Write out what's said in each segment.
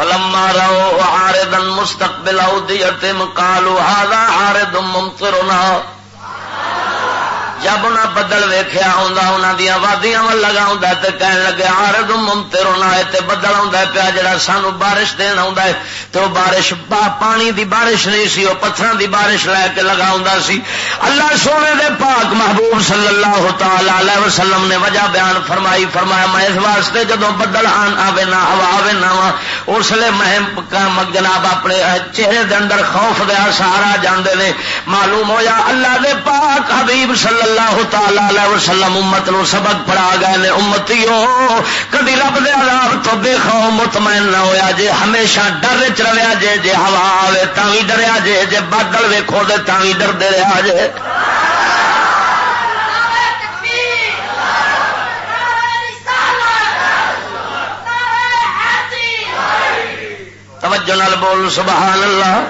فلما رو عارضا مستقبل اودیتم قالوا هذا عارض ممطرنا. جب انہیں بدل ویخیا انہوں دیا وادیاں لگا کہن لگے آرد ممتر ہونا ہے بدل آ پیا جا سان بارش دین آ تو بارش با پانی دی بارش نہیں سی وہ پتھر دی بارش لے کے لگا سی۔ اللہ سونے دے پاک محبوب صلی اللہ تعالی وسلم نے وجہ بیان فرمائی، فرمایا، میں اس واسطے جدو بدل آن آوے نہ، ہوا آوے نہ اس لیے میں جناب اپنے چہرے دے اندر خوف دیا سہارا جاندے نے۔ معلوم ہوا اللہ دے پاک حبیب صلی اللہ اللہ تعالی وسلم امت نو سبق پڑھا گئے نے امتی ہو کدی رب دے عذاب تو بے خو مطمئن نہ ہویا جے، ہمیشہ ڈر چ رہا جے جے ہوا آئے بھی ڈریا جے جے بادل ویکو دے بھی ڈردے رہا جے۔ توجہ نال بول، سبحان اللہ۔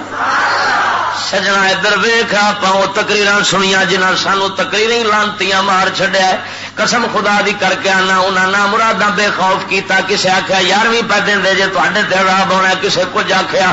سجنا ادھر ویخ آپ تکریر سنیا جنہ سانو تکریر لانتی مار چڈیا قسم خدا دی کر کے آنا انہیں نہ مرادہ بے خوف کیتا، کسے آخیا یارویں پہ دیں جی تے راب ہونا کسے کچھ آخیا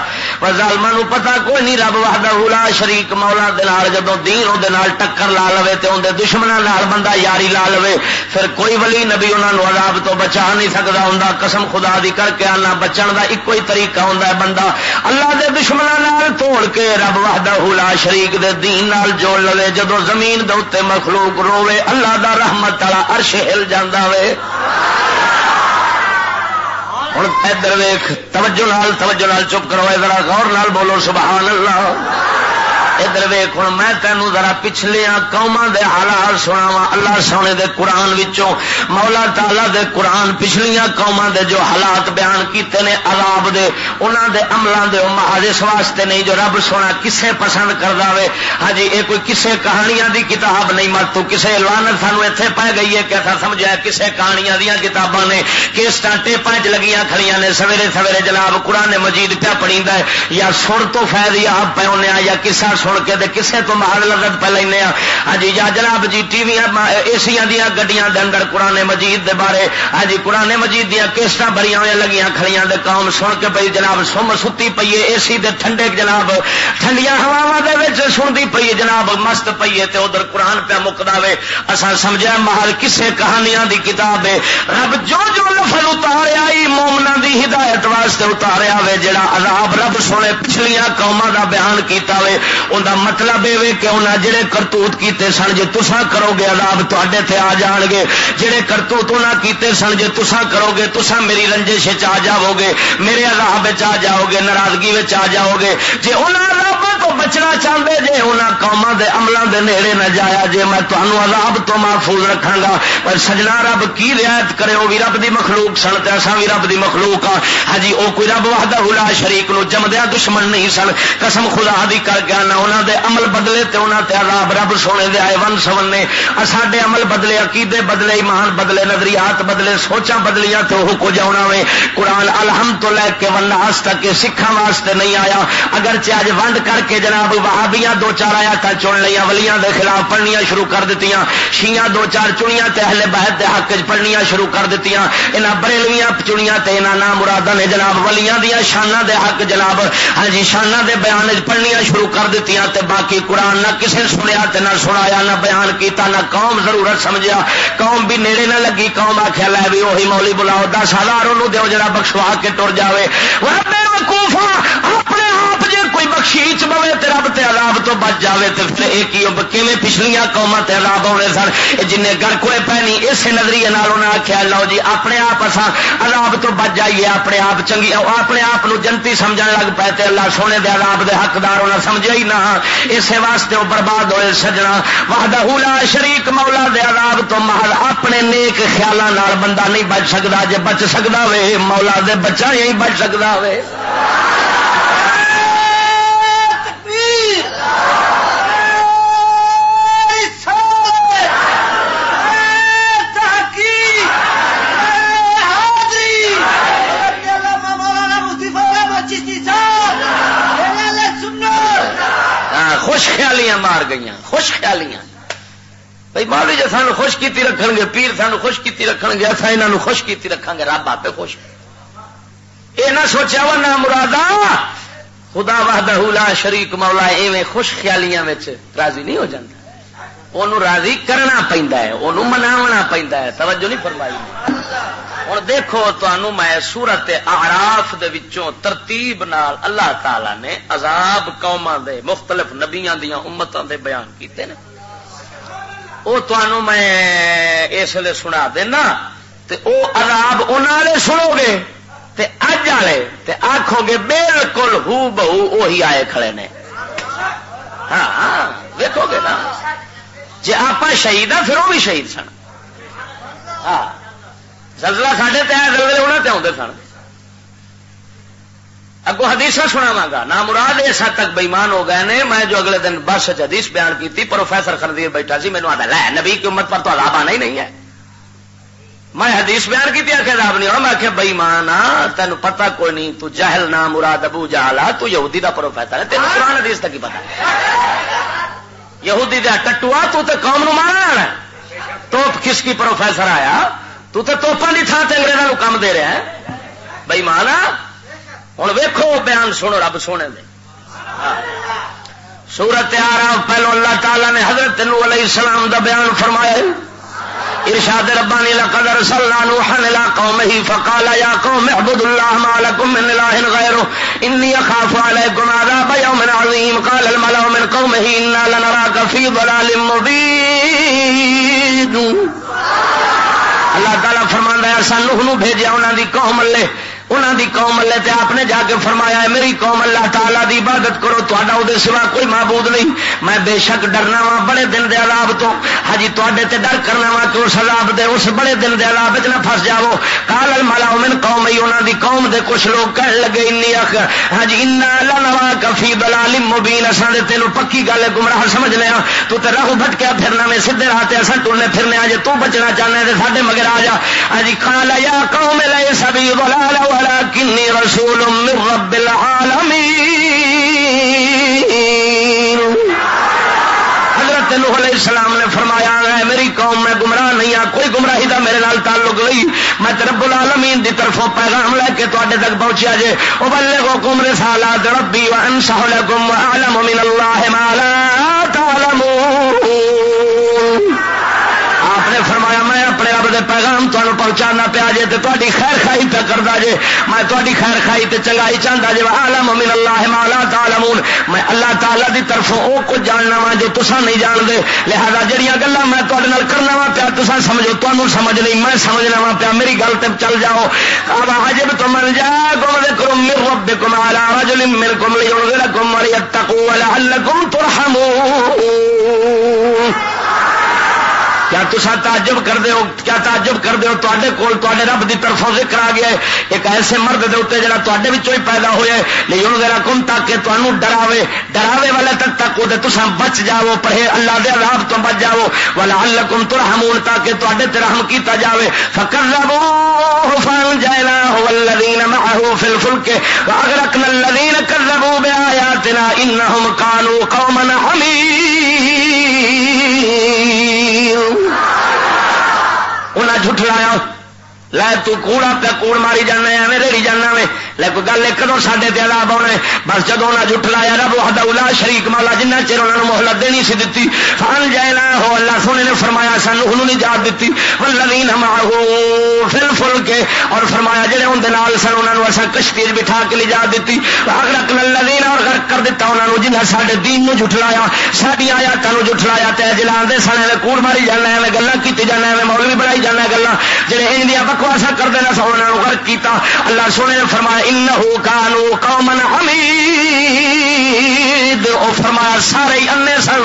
ظالما پتا کوئی نہیں رب وحدہ اولا شریک مولا دال جدو دین وہ ٹکر لا لو تو اندر دشمنوں بندہ یاری لا لو پھر کوئی ولی نبی انہوں عذاب تو بچا نہیں سکتا ہوں قسم خدا دی کر کے آنا، بچن کا ایک ہی طریقہ ہوں بندہ۔ اللہ دے دشمنوں توڑ کے رب وحدہ لا شریک دے دین نال جوڑ لے جدو زمین دے مخلوق روے اللہ دا رحمت والا ارش ہل جانا وے۔ ہوں ادھر ویخ توجہ نال توجہ نال چپ کرو ادھر غور نال بولو، سبحان اللہ۔ ادھر ویخ ہوں میں تینوں ذرا پچھلیا قوما دے حالات سنا اللہ سونے دے قرآن وچوں، مولا تالا دے قرآن پچھلیاں قوما دے جو حالات بیان کیتے نے، عذاب دے انہوں دے عملوں دے محاذ اس واسطے نہیں جو رب سونا کسے پسند کرتا وے۔ ہاں جی یہ کوئی کسے کہانیاں دی کتاب نہیں مت تو کسے لانت سانو اتنے پی گئی ہے کہ سمجھا کسے کہانیاں دیا کتاباں نے کس ٹیپاں چ لگیاں کھڑیاں نے، سویرے سویرے جناب قرآن مجید پیا پڑی یا سر تو فائد یا پہ یا کسا سن کے کسے تو محل لذت پہ لینا ہاں جی، یا جناب جی ٹی وی اے سی دیا گڈیاں دے اندر قرآن مجید دے بارے۔ ہاں جی قرآن مجید دیا کیسٹ بڑی ہوئی لگیاں کھڑیاں دے قوم سن کے پی جناب، سم ستی پی اے سی دے ٹھنڈے جناب۔ ٹھنڈیا ہوا سنتی پی جناب، مست پیے تے ادھر قرآن پہ مکدا وے۔ اصا سمجھا محل کسے کہانیاں دی کتاب ہے۔ رب جو جو لفظ اتاریا مومنا دی ہدایت واسطے اتاریا وے جڑا عذاب رب سونے پچھلیاں قوما دا بیان کیتا وے ان مطلب یہ کہ انہیں جڑے کرتوت کیتے سن جی تسا کرو گے عذاب تے تے آ جان گے جڑے کرتوت انہیں کیتے سن جی تسا کرو گے تسا میری رنجش آ جاؤ گے میرے عذاب آ جاؤ گے ناراضگی آ جاؤ گے جی انہیں بچنا چاہتے جی انہیں قوما دے عملوں دے نیڑے نہ جایا جی میں تمہوں عذاب تو محفوظ رکھا گا پر سجنا رب کی رعایت کرے وہ بھی رب دی مخلوق سن تے اصا بھی رب دی مخلوق ہاں جی، ہاں وہ کوئی رب وحدہ حلا شریک نو جمدیا دشمن نہیں سن۔ قسم خدا دی کر کے آنا انہوں دے عمل بدلے تے انہوں تے عذاب رب سونے دے آئے ون سون نے۔ ساڈے عمل بدلے، عقیدے بدلے، ایمان بدلے، نظریات بدلے سوچا بدلیاں تو وہ کچھ آنا وے۔ قرآن الحمد تو لے کے ون تک سکھان واسطے نہیں آیا۔ اگر اج ونڈ کر کے جناب جناب وہابیاں دو چار آیا چن لیا ولیاں دے خلاف پڑھنیاں شروع کر دیتی شیاں دو چار چنیاں تے اہل بہت دے حق چ پڑھنیاں شروع کر دیتی یہاں بریلویاں چنیاں تے یہاں نام مرادہ نے جناب، ولیاں دیا شانہ دے حق جناب ہاں جی شانہ دے بیان پڑھنیاں شروع کر دیتی تے باقی قرآن نہ کسے سنیا تے نہ سنایا، نہ بیان کیتا، نہ قوم ضرورت سمجھا قوم بھی نیڑے نہ لگی، قوم آخیا لے بھی وہی مولی بلاؤ، دس ہزار انہوں دو جڑا بخشوا کے ٹر جائے اپنے آپ جی کوئی بخشیچ بوے تے رب تے عذاب تو بچ جاوے تے پھر ایک ہی کیویں پچھلیاں قوماں تے عذاب ہونے سن؟ جن گھر کوئے پہنی اس نظریے نال انہاں آکھیا، لو جی اپنے آپ اساں عذاب تو بچ جائیے، اپنے آپ چنگی اپنے آپ جنتی سمجھن لگ پے تے اللہ سونے دے عذاب دے حقدار انہاں سمجھیا ہی نہ۔ اسے واسطے وہ برباد ہوئے سجنا۔ وحدہ لا شریک مولا دے عذاب تو محل اپنے نیک خیالاں نال بندہ نہیں بچ سکدا، جے بچ سکدا وے، مولا دے بچا ہی بچ سکدا وے۔ خوش خیالیاں مار گئی خوش خیالیاں۔ بھائی مولوی جی سانو خوش کیتی رکھن گے، پیر سانو خوش کیتی رکھن گے اصا یہاں خوش کیتی رکھا گے، رب آپ خوش۔ یہ نہ سوچا وا نہ مرادا، خدا وحدہ لا شریک مولا، ایویں خوش خیالیاں راضی نہیں ہو جاتا انہوں راضی کرنا پہنتا ہے انہوں مناونا پہنتا ہے، توجہ نہیں فرمائی۔ ہوں دیکھو تمہوں میں سورت آراف ترتیب نال اللہ تعالی نے عذاب قوما دے مختلف نبیاں دیا امتوں دے بیان کیتے ہیں وہ تمہوں میں اس لیے سنا دینا تے او عذاب انہوں سنو گے تے اج والے آخو گے بالکل ہو بہو وہی آئے کھڑے نے۔ ہاں ہاں دیکھو گے نا۔ جی آپ شہید ہاں پھر وہ بھی شہید سن۔ ہاں۔ زلزلہ ساڈے تے تیر زلزلے انہوں تے آتے سن۔ اگو حدیث سنا گا نہ مراد اس حد تک بےمان ہو گئے نے، میں جو اگلے دن بس حدیث بیان کی پروفیسر خردیر بیٹھا سی مینو آتا لے، نبی کی امت پر تو عذاب آنا ہی نہیں ہے۔ میں حدیث بیان کی آخر عذاب نہیں ہونا میں آخیا بےمان ہاں، تین پتا کوئی نہیں، تو جہل نہ مراد ابو جہلا ہاں، تو یہودی دا پروفیسر ہے۔ تین قرآن حدیث تک ہی پتا یہودی دیا ٹٹوا ہاں، تو تے قوم نو مارا توپ کس کی پروفیسر آیا؟ تو تے توپا کی تھان سے انگریزوں کم دے رہا ہے۔ بھائی مانا ہوں ویکو بیان سنو، رب سونے دے۔ سورت آ پہلو اللہ تعالی نے حضرت نو علیہ السلام دا بیان فرمایا ارشاد ربانی، لقد ارسلنا نوحا الى قومه فقال، يا قوم، اعبدوا الله ما لكم من اله غيره اني اخاف عليكم عذاب يوم عظيم. قال، الملأ من قومه انا لنراك في ضلال مبين. اللہ تعالیٰ فرما ہے سانو نوح نو دی قوم لے۔ انہوں دی قوم اللہ تے آپ نے جا کے فرمایا ہے، میری قوم اللہ تعالیٰ دی عبادت کرو تا سوا کوئی معبود نہیں۔ میں بے شک ڈرنا وا بڑے دن دے عذاب تو۔ ہجی تے ڈر کرنا وا کہ اس عذاب دے اس بڑے دن دے عذاب نہ پھس جاؤ کال المالا من قوم ہی انہوں دی قوم دے کچھ لوگ کہن لگے، انی اخ ہجی انا لنوا کفی بلال مبین۔ اساں دے تینوں پکی گل گمراہ سمجھ لیا تو تے راہ بھٹکیا پھرنا، میں سیدھے راہ تے اساں ٹرنے پھرنے اج تو بچنا چاہنے تے ساڈے مگر آ جا۔ ہجی کال یا قوم لے سبھی ضلال ولكني رسول من رب العالمين۔ حضرت نوح علیہ السلام نے فرمایا ہے میری قوم، میں گمراہ نہیں ہوں کوئی گمراہی دا میرے نال تعلق نہیں۔ میں رب العالمین دی طرفوں پیغام لے کے تے تک پہنچیا جے۔ وہ بلے کو کم رسالات ربی وانصح لكم واعلم من الله ما لا تعلمون آپ نے فرمایا میں اپنے رب دے پیغام تمہیں پہنچانا پیا جے تو تاری خیر خائی پہ کرتا جے۔ میں تاری خیر خائی تے چنگائی چاہتا جی عالم من اللہ مالا تعلمون۔ میں اللہ تعالی دی طرف وہ کچھ جاننا وا جو تسا نہیں جان دے لہذا جہیا گلا میں تے کرنا وا پیا تسا سمجھو تمہیں سمجھ نہیں میں سمجھنا وا پیا۔ میری گل تے چل جاؤ۔ اب حجب تو من جا گم دے کرو مر رب کم آلا رجل مر کم لی کم ولی اتقو ولعلکم ترحمون۔ کیا تسا تعجب کر دے ہو؟ کیا تعجب کر دے ہو؟ تے کول تے رب دی طرف ذکر آ گیا ہے۔ ایک ایسے مرد دے اتنے جڑا تے ہی پیدا ہوا ہے۔ لیکن ذرا کم تاکہ تمہیں ڈراوے۔ ڈراوے والے تک تک وہ تسا بچ جاؤ، پڑھے اللہ دے عذاب تو بچ جاؤ۔ والا اللہ کم ترحمون، تاکہ تے تے رحم کیتا جاوے۔ فکر ربو فان جائنا هو الذين معه في الفلك واغرقنا الذين كذبوا بآياتنا انهم كانوا قوما حميد انہیں جھٹلایا۔ لے تو کوڑا پہ کوڑ ماری جانا ایویں ریڑی جانا وے لیکن گل ایک کدو سڈے تلا آنا بس جب انہیں جھٹلایا رب وحدہ اولا شریک مالا جنہ چر انہوں نے محلت دینی سی دتی۔ فن جائے نہ ہو اللہ سونے نے فرمایا، سانو انہوں نے جات دیتی ولوین ہمارو فل فل کے اور فرمایا، جڑے اندر سن انہوں نے اصل کشتی بٹھا کے لی جا دیتی رکھ للین اور غرق کر دیتا انہوں نے جنہیں سارے دین نو جھٹلایا ساری آیاتوں جھٹلایا تے جلا سن کوڑ ماری جانا ہے گلا کی جانا ہے مولوی بڑھائی جانا گلا جہے ان بکواسا کر دینا سو غرق کیتا۔ اللہ سونے نے فرمایا انہو کانو قومن حمید او فرمایا، سارے انے سن۔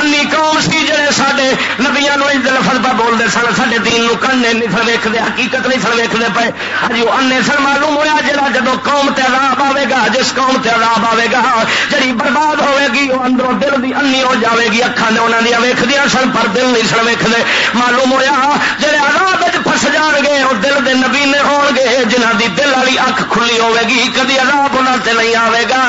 انی قوم سی جڑے سارے نبیا لفظ پہ بولتے سن سارے دین نو کنے نہیں سن ویکتے حقیقت نہیں سن ویکتے پے ہجی وہ انے سن معلوم ہوا جا جب قوم تیراب آئے گا، جس قوم تیراب آئے گا جی برباد ہوے گی، وہ اندروں دل کی انی ہو جائے گی اکھان نے انہوں دیا ویخدیا سن، پر دل نہیں سن ویکتے معلوم ہوا جہے آراب پس جان گے وہ دل دے نبی نے ہو گے جنہ دی دل والی اکھ کھلی ہوے گی، کدی عذاب انہوں سے نہیں آئے گا۔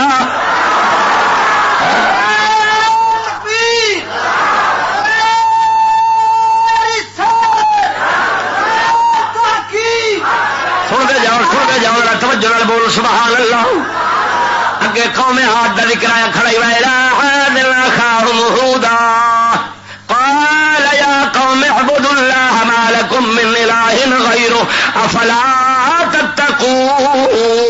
بولو، سبحان اللہ۔ اگے قوم ہاتھ کا ذکر آیا، کھڑائی ویلا دل خاہدا قال يا قوم اعبدوا الله ما من الہ غیرو افلا تتقون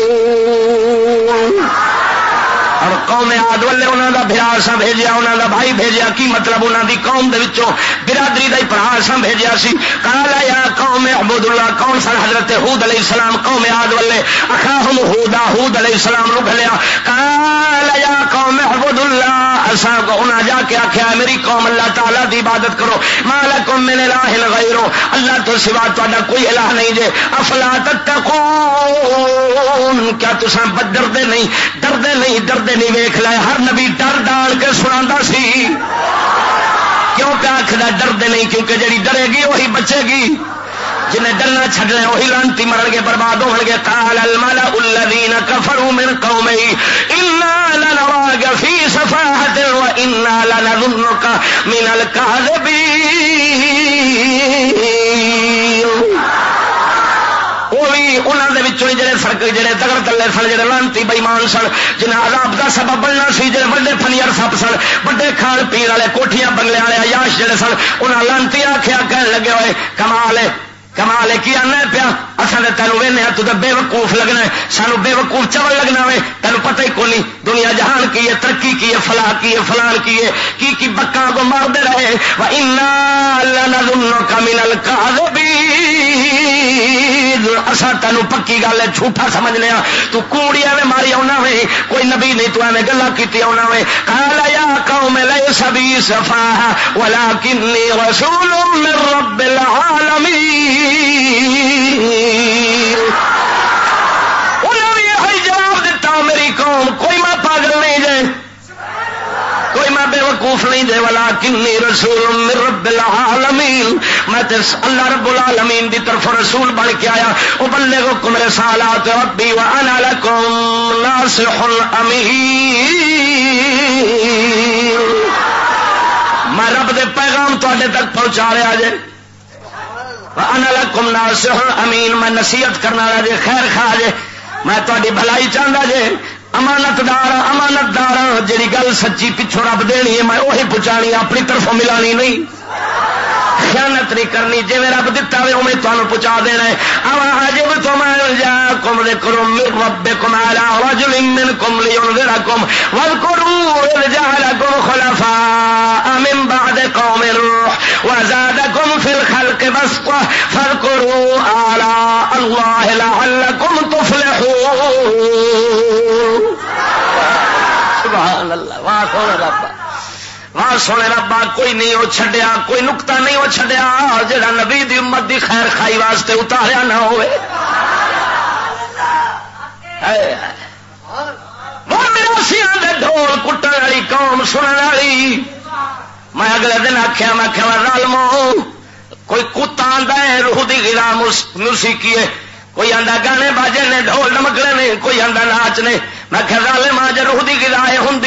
اور قوم آد والے انہوں کا برا سا بھیجا انہوں کا بھائی بھیجا کی مطلب انہوں کی قوم دے وچوں برادری کا ہی برا سا بھیجا سی۔ کالا یا قوم عبد اللہ کون سن؟ حضرت حود علیہ السلام، قوم آد والے۔ اخاہم ہودا حود علیہ السلام رو گلیا کالا یا قوم عبد اللہ اصا کو انہیں جا کے آخیا میری قوم اللہ تعالی دی عبادت کرو۔ مالکم من الہ غیرو، اللہ تو سوا تا کوئی الہ نہیں جے۔ افلا تتقون، کیا تساں ڈردے نہیں ڈردے نہیں ڈردے نہیں ویخ لے، ہر نبی ڈر ڈال کے سنا سی۔ کیوں کہ آخر ڈردے نہیں، کیونکہ جی ڈرے گی وہی بچے گی۔ جنہیں ڈرنا چڈنا وہی لانتی مرن گے، برباد ہو گے۔ کال المالا الذین کفروا من قومه انا لنراك في صفاحه وانا لنظنك من الكاذبين وہ بھی جڑے سڑک جڑے تگڑ تلے سن جڑے لانتی بئیمان سن جنہیں عذاب کا سبب بننا سی جڑے وڈے فنیئر سب سن بڑے کھان پی والے کوٹیاں بنگلے والے عیاش جڑے سن انہیں لانتی آخیا کہن لگے ہوئے کمال کمال کی آنا پیا؟ اصل تینوں وہنے تو بے وقوف لگنا ہے، سانو بے وقوف چول لگنا ہے تینوں پتہ ہی کونی، دنیا جہان کی ہے، ترقی کی ہے، فلاح کی ہے، فلان کی ہے، کی کی بکا کو مارتے رہے کمینل کا اصا تینوں پکی گل ہے، جھوٹا سمجھ لیا ہاں۔ تو کوڑی ایویں ماری آنا وے، کوئی نبی نہیں تو ایویں گلا کی آنا وے۔ کالا یا قوم لے سبھی سفا ولا کنی رسول من رب العالمین انہیں بھی یہ جواب دیتا میری قوم، کوئی میں پاگل نہیں جائے کوئی میں بے وقوف نہیں دے والا کنی رسول من رب العالمین۔ میں تے اللہ رب العالمین دی طرف رسول بن کے آیا۔ او بلے کو کم رسالات ربی وانا لکم ناصح امین میں رب دے پیغام تے تک پہنچا رہا جے۔ کم ناصح امین، میں نصیحت کرنا جے، خیر خا جے، میں تاری بھلائی چاہتا جے امانت دار امانت دار جی گل سچی پچھوں رب دینی ہے، میں وہی پہنچانی اپنی طرف ملانی نہیں۔ خیانت نہیں کرنی جی رب دتا ہوئے میں تمہیں پہنچا دینا ہے۔ جب تم جا کم دے کرو رب کمالا رجل من کم لیون کم ول کرو جہل کم من بعد قوم الروح وزادكم في الخلق بسطة آلاء تفلحون۔ سبحان الله واه سبحان رب؟ ہاں سونے ربا، کوئی نہیں وہ چڈیا کوئی نکتا نہیں وہ چڈیا جڑا نبی دی امت دی خیر خائی واسطے اتاریا نہ ہوئے۔ ڈھول کٹن والی قوم سننے والی۔ میں اگلے دن آخیا میں آخیا رالمو کوئی کتا آدھا ہے، روح کی گلا موسیقی ہے۔ کوئی آدھا گانے باجے نے، ڈھول نمکڑے نے، کوئی آدھا ناچ نے۔ میں آخیا رال ماں جی روح کی گلا ہے ہوں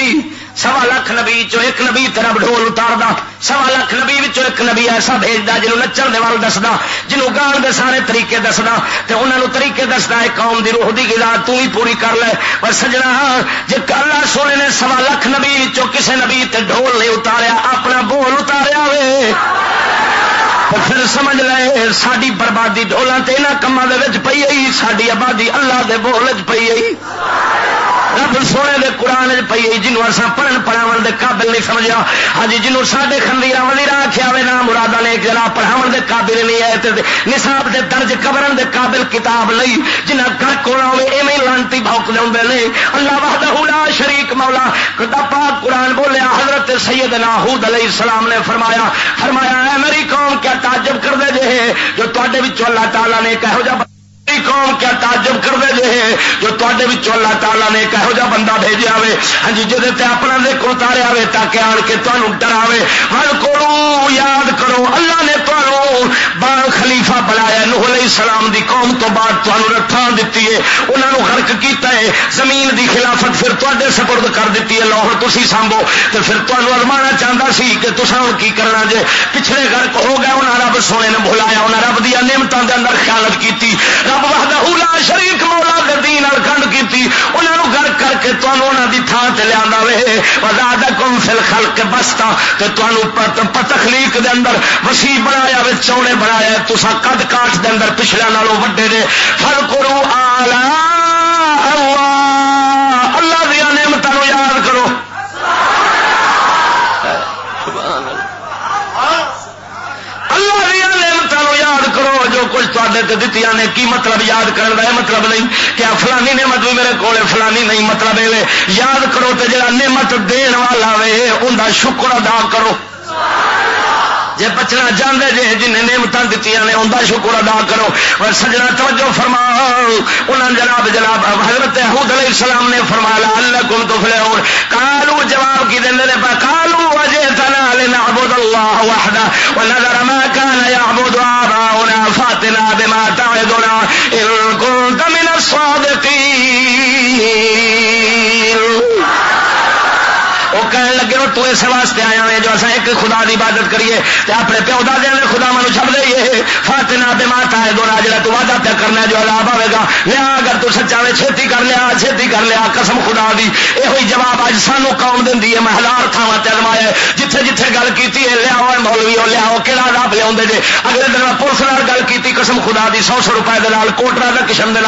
سوا لکھ نبی چو ایک نبی تیرا ڈھول اتاردا سوا لکھ نبی ایک نبی ایسا بھیجتا جنوب نچن دے وال دسدا جنوب گان دے سارے طریقے دسدا تے انہاں نو طریقے دسدا ہے قوم دی روح دی غذا تو ہی پوری کر لے پر سجنا جے اللہ سونے نے سوا لکھ نبی چو کسے نبی تے ڈھول نہیں اتاریا اپنا بول اتاریا وے پھر سمجھ لے ساری بربادی ڈولوں سے یہاں کاموں کے پی آئی ساری آبادی اللہ کے بول چ پی آئی رب سونے دے قرآن پی آئی جنوب اصا پڑھن پڑھاو دے قابل نہیں سمجھا ہاں جی جنوب سارے خندیر ولی آخیا ہوئے نام مرادہ نے جنا پڑھاو دے قابل نہیں آئے نصاب دے درج قبرن دے قابل کتاب نہیں جنہ گھر کونا ہوئے ایویں لانتی بھوک دے اللہ وحدہ لا شریک مولا۔ کدا پاک قرآن بولیا، حضرت سیدنا حود علیہ السلام نے فرمایا فرمایا ہے میری قوم کیا تعجب کر دے جے جو تے اللہ تعالیٰ نے کہو جا قوم کیا تعجب کر دے جے جو تے اللہ تعالیٰ نے کہو جا بندہ بھیجا ہوے ہاں جی جی اپنا دیکھ اتاریا ہوے تاکہ آن کے تمہیں ڈراوے ہر کو یاد کرو، اللہ نے تمہوں بار خلیفہ بنایا۔ نوح علیہ السلام دی قوم تو بعد تمہیں رتھان دیتی ہے۔ انہوں نے غرق کیتا ہے۔ زمین دی خلافت پھر تے سپرد کر دیتی ہے۔ لاہور تھی سانبو تو پھر تمہیں ارمانا چاہتا سی کہ تصا ہوں کی کرنا جے؟ پچھلے غرق ہو گیا انہیں رب سونے نے بلایا انہیں رب دیا نعمتوں کے اندر خیالت کی رب وحدہ لا شریک مولا دین کنڈ کیتی، انہاں نو گھر کر کے نے انہاں دی تھان تے لیا وے۔ وزاد کم فل خل کے بستا تو تمہوں تخلیق دے اندر وسیع بنایا وے چوڑے بنایا۔ تساں قد کاٹ دے اندر پچھلا نالوں وڈے دے۔ فل کرو آلہ اللہ دیا نعمتوں یاد کرو کرو جو کچھ تے نے، کی مطلب یاد کرنے کا مطلب نہیں کیا فلانی نعمت بھی میرے کو فلانی نہیں مطلب یہ یاد کرو تو جا نعمت دین والا وے ان کا شکر ادا کرو۔ جی بچنا چاہتے جی جن نعمت دیتی نے ان کا شکر ادا کرو۔ اور سجنا توجہ فرما انہوں جناب جناب حضرت حود علیہ السلام نے فرمایا اللہ کم تو فلے ہو کالو جواب کی دیں کالو اجے تنا لنعبد اللہ وحدہ۔ ونظر ما كان يعبد آباؤنا فاتنا بما تعدنا ان كنت من الصادقين تو اس واسطے آیا ہوئے جو اصا ایک خدا کی عبادت کریے تے اپنے پیو دادے نے خدا منو چھپ دئیے فاتنا بے ماتا ہے دورا جا تو وعدہ پہ کرنا جو عذاب آئے گا۔ لیا اگر تو سچا میں چھتی کر لیا، چھتی کر لیا، قسم خدا دی۔ یہ ہوئی جواب اج سانو قوم دینی ہے، میں ہزار تھاوا تلوایا جتھے جتھے گل کی لیا مولوی ہو، لیا کہڑا رب لیا جی اگلے دن میں پولیس نال گل کی قسم خدا دی، سو سو روپئے دال کوٹرا کا قسم دے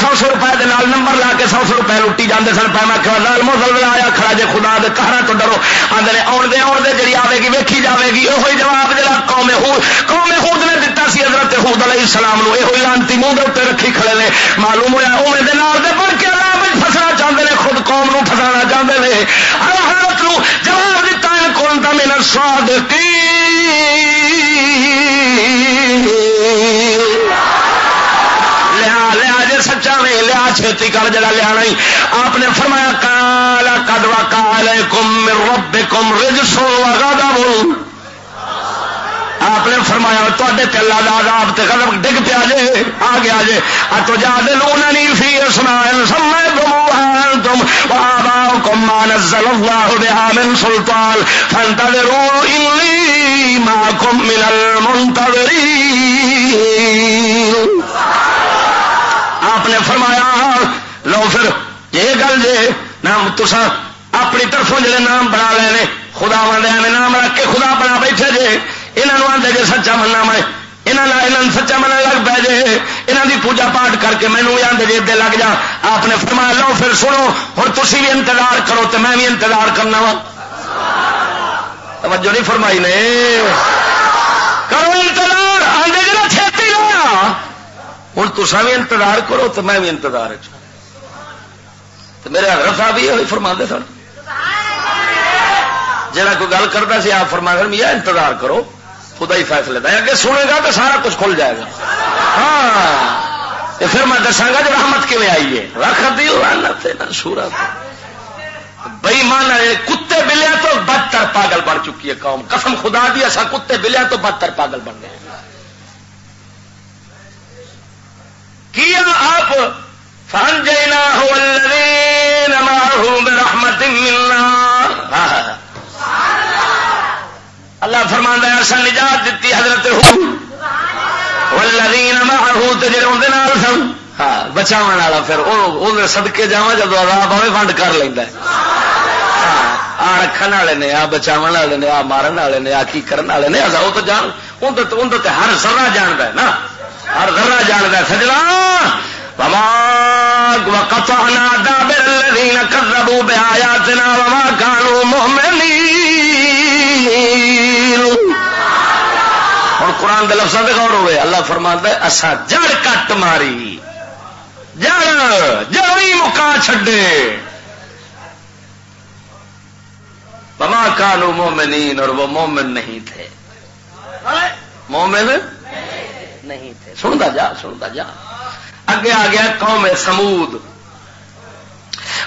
سو سو روپئے نمبر لا کے سو سو روپئے لٹی جاتے سن۔ پہ میں موزل آیا، کھڑا جے خدا دے قہر تو ڈرو۔ آدھے آن دے آن دے جی آئے گی، ویکھی جاوے گی یہ جواب جا قوم قوم خود نے دتا سی حضرت حود علیہ السلام نو یہ لانتی منہ کے اتنے رکھی کھڑے نے۔ معلوم ہوا اوے دے نال دے بڑھ کے اللہ فسنا چاہتے ہیں خود قوم نو فسانا چاہتے ہیں حضرت نو جواب دتا ہے، کون تھا میرا سواد کی جی سچا نہیں لیا، چھتی کر جا لیا نہیں۔ آپ نے فرمایا کالا کدوا کال کم رب کم رج سو بول آپ نے فرمایا تے تلا داد آپ تے قدم ڈگ پیا جے، آ گیا جے۔ تو جا دے لونا نہیں فی سنا سمے تم تم بابا کم نزل اللہ بها من سلطان۔ فانتظروا انی ما من المنتظرین۔ آپ نے فرمایا، لو پھر یہ گل جے نام تسا اپنی طرفوں جڑے نام بنا لے خدا والے نام رکھ کے خدا بنا بیٹھے جی۔ جے یہاں آدھے جی سچا مننا میں یہاں سچا من لگ پہ جے جی۔ یہاں کی پوجا پاٹ کر کے مینو بھی آدھے جی لگ جا۔ آپ نے فرمایا، لو پھر سنو ہوں تھی بھی انتظار کرو تو میں بھی انتظار کرنا وا۔ توجہ نہیں فرمائی نے۔ کرو انتظار آدھے جی ہوں تصا بھی انتظار کرو تو میں بھی انتظار میرے حضرت صاحب یہ فرما دے سن۔ جا کوئی گل کرتا سی آپ فرما کر میاں انتظار کرو، خدا ہی فیصلے دا اگے سنے گا تو سارا کچھ کھل جائے گا۔ ہاں پھر میں دساگا جو جی رحمت کیون آئی ہے۔ رکھ دی سورت بئی مان کتے بلیا تو بدتر پاگل بن چکی ہے قوم۔ قسم خدا دی اصا کتے بلیا تو بدتر پاگل بن گئے کیا آپ فن جینا ہو رحمت ملنا اللہ فرما ایسا نجات دیتی حضرت سن۔ ہاں والا پھر سدکے جا جب آئے فنڈ کر لینا آ رکھنے والے نے آ بچاو والے نے آ مارن والے نے آ کی کرنے والے نے تو جان۔ ہر سرا جانتا ہے نا۔ ہر ذرا جانتا ہے، سجنا۔ وما وقطعنا دابر الذين كذبوا بآياتنا وما كانوا مؤمنين ہوں قرآن کے لفظ غور ہوئے، اللہ فرما اصا جڑ کٹ ماری۔ جڑ، جڑی مکا چھڈے۔ بما کانو مومنین اور وہ مومن نہیں تھے۔ مومن نہیں تھے۔ سنتا جا سنتا جا۔ اگے آ گیا قوم سمود۔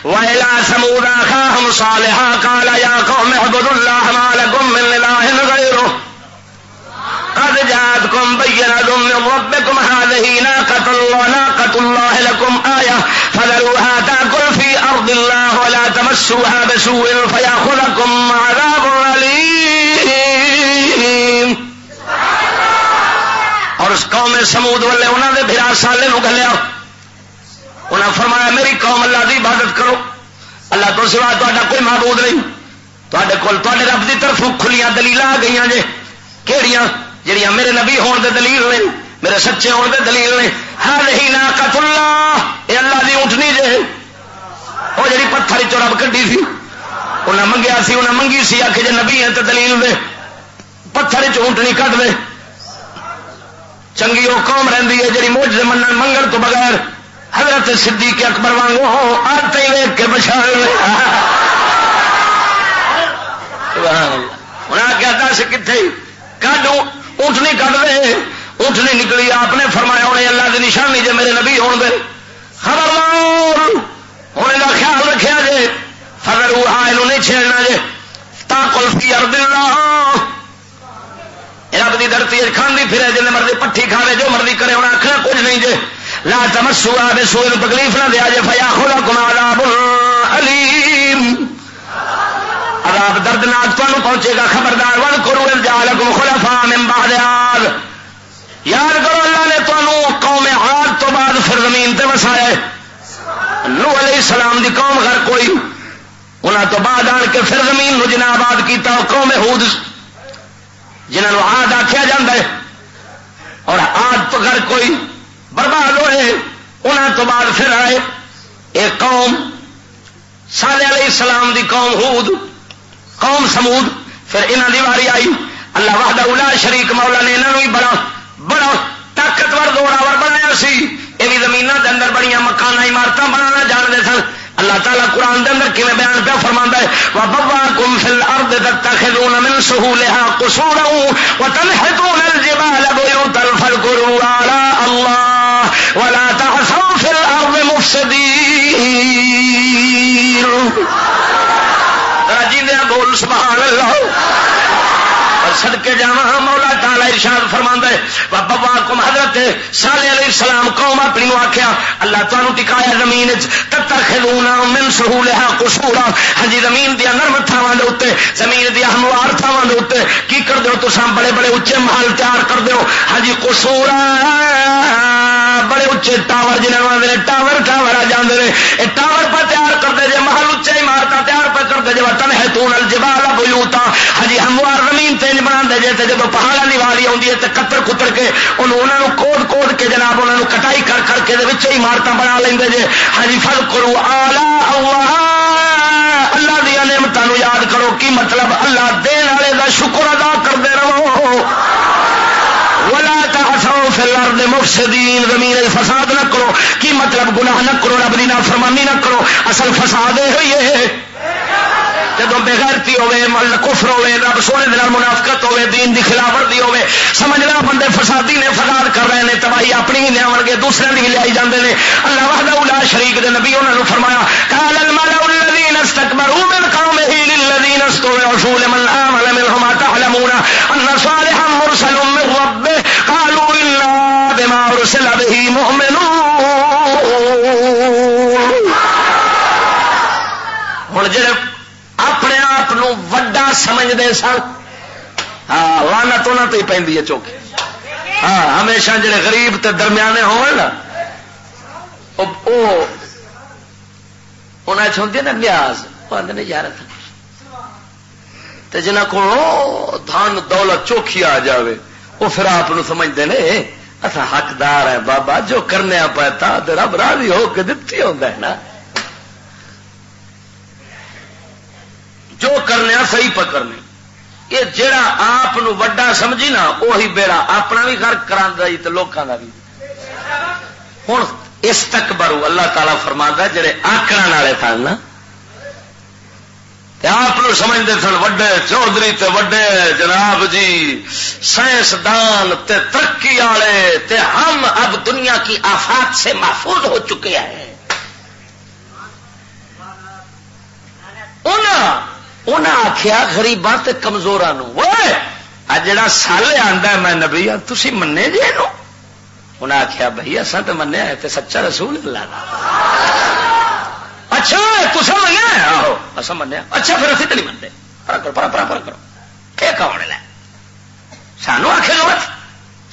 ویلا سمود آخا ہم صالحا کالا یا قوم اعبدوا الله ما لكم من اله غيره قد جاءتكم بينة من ربكم، هذه ناقة الله ناقة الله لكم آية۔ فذروها تأكل في أرض الله ولا تمسوها بسوء فيأخذكم عذاب اس قوم سمود والے انہوں نے بھرا سالے نو گلیا انہیں فرمایا، میری قوم اللہ دی عبادت کرو۔ اللہ تو سوا تا کوئی معبود نہیں۔ تے کول تے رب کی طرف کھلیاں دلیل آ گئی جی کہڑیاں جہیا میرے نبی ہون دے دلیل نے، میرے سچے ہون دے دلیل نے۔ ہر ہی نا کت اللہ یہ اللہ کی اونٹنی جے۔ وہ جی پتھر چورب کھی سی۔ انہیں منگیا سی انہیں منگی سی آ کے جی نبی ہے تو دلیل دے پتھر چونٹنی کٹ دے۔ چنگی وہ قوم رہی ہے جی موج من منگل تو بغیر حضرت صدیق اکبر وانگو ہو آتے ہی ویک کے بچا انہیں کیا دس کتنے کڈ اونٹنی کٹ دے اونٹنی نکلی۔ آپ نے فرمایا ہونے اللہ کی نشانی جی میرے نبی ہون دے۔ خبر ہونے کا خیال رکھا جے۔ فگر وہ یہ نہیں چھیڑنا جے۔ تا کلفی ارد کی دھرتی کھانے پھرے جن مرضی پٹھی کھاوے، جو مرضی کرے انہیں آخنا کچھ نہیں جے۔ لا تمسو آ سوئے تکلیف نہ دیا جے فیا خلا کما علیم۔ عذاب دردناک تمہیں پہنچے گا، خبردار۔ ون کرو جال کو خلفا من بعد یاد یاد کرو، اللہ نے تمہوں قوم ہاتھ تو بعد پھر زمین تے وسایا نو علیہ السلام دی قوم گھر کوئی انہوں تو بعد آن کے پھر زمین نو جناب آباد کیتا قوم ہود۔ جنہوں آد آخیا جا اور آد تو گھر کوئی برباد ہوئے انہوں تو بعد پھر آئے۔ ایک قوم سالے علیہ السلام دی قوم ہود، قوم سمود، پھر انہوں دی واری آئی۔ اللہ وحدہ اولا شریک مولا نے انہوں بھی بڑا بڑا طاقتور دوڑاور بنایا سی۔ یہ بھی زمین کے اندر بڑی مکان عمارت بنانا جانتے سن۔ اللہ تعالیٰ قرآن دے اندر کیون بیان پہ فرما ہے؟ ببا کم فل ارد تخلون من سہولها قصورا وتنحتون الجبال بيوتا فاذكروا آلاء الله ولا تعثوا في الارض مفسدين راجی بول سبحان اللہ سدکے جا ہاں، مولا تالا ارشاد فرما ہے بابا کم حضرت سالے علیہ السلام، قوم اپنی آخیا اللہ تمہوں ٹکایا زمین تر خلونا من سہولہ کسورا ہاں جی زمین دیا نرم تھاواں دے اتنے زمین دیا ہموار تھاواں دے اتنے کی کر دو تو بڑے بڑے اچے محل تیار کر دو ہاں جی کسورا بڑے اچے ٹاور جنہیں ٹاور ٹاور آ جاندے یہ ٹاور پر تیار کرتے جی محل اچے عمارت تیار پہ کرتے جی وطن ہے، تو نل جبالا بلوتا ہاں جی ہموار زمین تین بنا دے جی جب پہاڑا کی واری آتی ہے تو کتر کتر کے انہوں کوڑ کوڑ کے جناب انہوں کٹائی کر کر کے عمارت بنا لیں ہاں جی ہاں فل کرو، آلہ اللہ دیا نعمتوں یاد کرو۔ کی مطلب؟ اللہ دن والے کا شکر ادا کرتے رہو۔ ولا تاسو فلر دے مفسدین زمین فساد نہ کرو۔ کی مطلب؟ گناہ نہ کرو، رب دی فرمانی نہ کرو۔ اصل فساد ہوئی ہے۔ جب بےغیرتی ہوے کفر ہوے رب سونے دن منافقت ہوے دین دی خلاف ورزی ہوے سمجھنا بندے فسادی نے فساد کر رہے ہیں تباہی اپنی ہی لیا گے دوسرے کی لیا جاتے ہیں اللہ وحدہ الا شریک دے نبی انہوں نے فرمایا قال الملأ الذين استكبروا من قومه للذين استضعفوا لمن آمن منهم تعلمون أن صالحا مرسل من ربه؟ قالوا إنا بما أرسل به مؤمنون۔ ہوں جڑے سمجھتے سن۔ ہاں لانا تو تو ہی پہ چوکے ہاں ہمیشہ جڑے غریب تے درمیانے ہونا ہوتی نا نیاز۔ آدھے یار جنہ کو دھن، دولت چوکھی آ جائے وہ پھر آپ سمجھتے ہیں اچھا حقدار ہے بابا، جو کرنے پتا رب راضی ہو کے دتی ہوتا ہے نا۔ جو کرنے صحیح پکڑنے یہ جڑا آپ وڈا سمجھی نا وہی بیڑا اپنا بھی گھر کرا تو لوگوں کا بھی ہوں اس تک برو اللہ تعالیٰ فرما جڑے آکڑ والے سن نا آپ سمجھتے سن وڈے چودھری تے وڈے جناب جی سائنسدان تے ترقی والے تے ہم اب دنیا کی آفات سے محفوظ ہو چکے ہیں۔ انہیں آخیا گریباں کمزور جڑا سال آتا میں نبی ہاں تھی منے جی انہیں آخیا بھائی اصا تو منیا ہے تو سچا رسول اللہ اچھا تصا منیا آہو اصا منیا اچھا پھر اتنے تو نہیں منتے پر کرو پر پر کرو۔ یہ کون لے؟ سانو آخے گا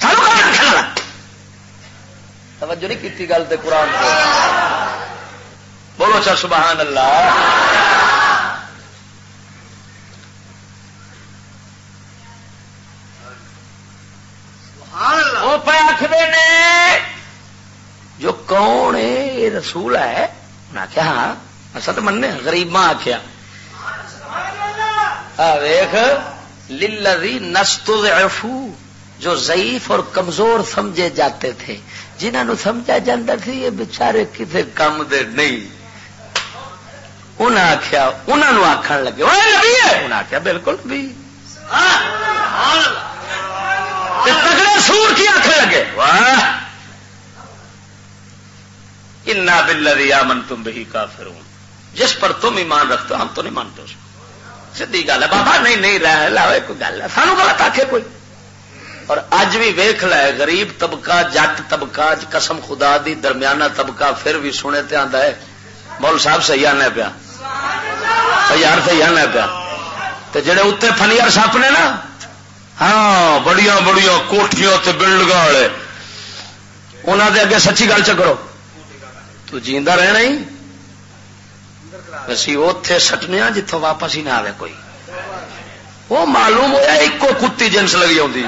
سانو کون آخر توجہ نہیں کی گل تو قرآن بولو چل سبحان اللہ۔ کیوں پہ آخر جو کون یہ رسول ہے؟ انہیں آخیا ہاں اصل من گریب آخیا۔ ویخ للذی نست جو ضعیف اور کمزور سمجھے جاتے تھے۔ جنہوں نے سمجھا جاتا سی یہ بچارے کسی کام دے نہیں۔ انہیں آخیا انہوں آخر لگے آخیا بالکل بھی۔ تگڑے سور کی آخر لگے۔ واہ! انا بلری من تم بھی کافر ہوں جس پر تم ایمان رکھتے ہو، ہم تو نہیں مانتے اس سیدھی گل ہے، بابا، نہیں نہیں، رہ لا کوئی گل ہے۔ سانو غلط آخے کوئی؟ اور اج بھی ویخ لے، غریب طبقہ، جٹ طبقہ، قسم خدا دی، درمیانہ طبقہ، پھر بھی سنے تے آتا ہے مول صاحب صحیح آنا پیا۔ یار صحیح آنا پیا۔ تو جڑے اتنے فنیئر سپ نے نا ہاں بڑیا بڑیا کوٹیاں تے بلڈنگ والے۔ انہوں دے اگے سچی گل چکرو۔ تو جیندہ رہنا ہی۔ اسی اتے سٹنے جتوں واپس ہی نہ آئے کوئی۔ وہ معلوم ہوا ایک کتی جنس لگی آتی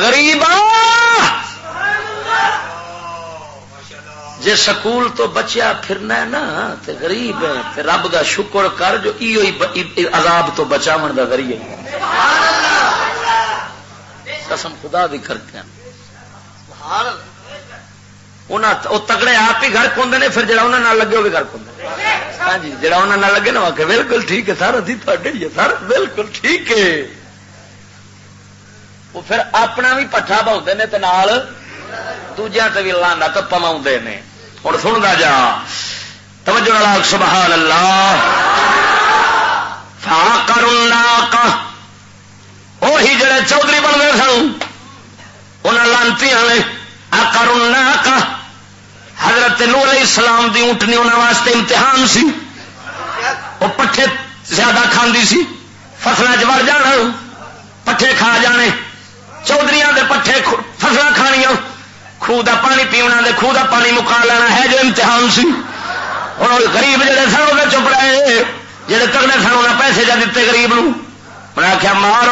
غریب جی سکول تو بچیا پھرنا ہے نا تو غریب ہے، تے رب دا شکر کر جو ایو ای عذاب تو بچاو دا ذریعہ قسم خدا بھی کرتے ہیں تگڑے آپ ہی گھر کھوندے نے، پھر جڑا انہاں انہوں لگے وہ بھی گھر کھوندے ہاں جی جڑا انہاں انہوں لگے نا کہ بالکل ٹھیک ہے سر ادھی تھے سر بالکل ٹھیک ہے۔ وہ پھر اپنا بھی پٹھا بہتے ہیں تو دوجیا سے بھی لانا تو پما نے ہوں سنتا جا توجہ لاک سبحان اللہ کر وہی جڑے چودھری بن گئے سن انہیں لانتی نے آ حضرت نور علیہ السلام دی اونٹنی انہوں واسطے امتحان سی وہ پٹھے زیادہ کھاندی سی فصل چڑ جانا پٹھے کھا جانے چودھری دے پٹھے فصل کھانیا خوہ کا پانی پیونا دے خوہ کا پانی مکا لینا ہے، جو امتحان سی۔ اور گریب جڑے سن، وہ چپ رہے۔ جہے تگڑے سن انہیں پیسے جا دیتے گریب نو آخیا مار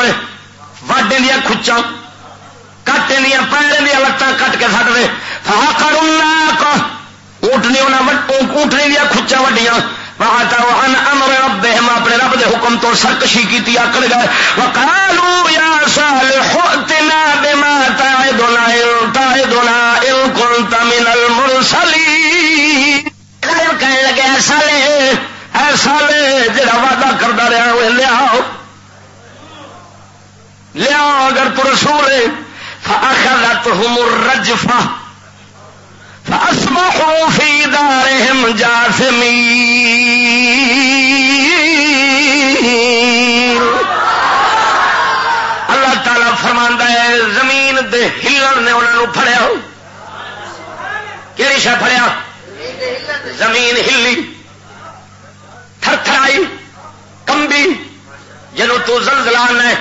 واڈے دیا کچا کٹ دیا پیرے دیا لتان کٹ کے سٹ دے۔ اونٹنی اونٹنی دیا کچا وڈیا امر رب ہم اپنے رب دے حکم تو سرکشی کی آکڑ گئے۔ وقالوا یا صالح اتنا بما تعدنا تعدنا ان كنت من المرسلين کہنے لگے ایسا لے ایسا لے جڑا وعدہ کرتا رہا وہ لیا لیا اگر تو رسول ہے فأخذتهم الرجفة فأصبحوا في دارهم جاثمين. اللہ تعالی فرماندا ہے، زمین دے ہلن نے انہوں نے پھڑیا۔ ہو کہڑی شہ پھڑیا؟ زمین ہلی تھر تھرائی کمبی، جنوں تو زلزلہ ہے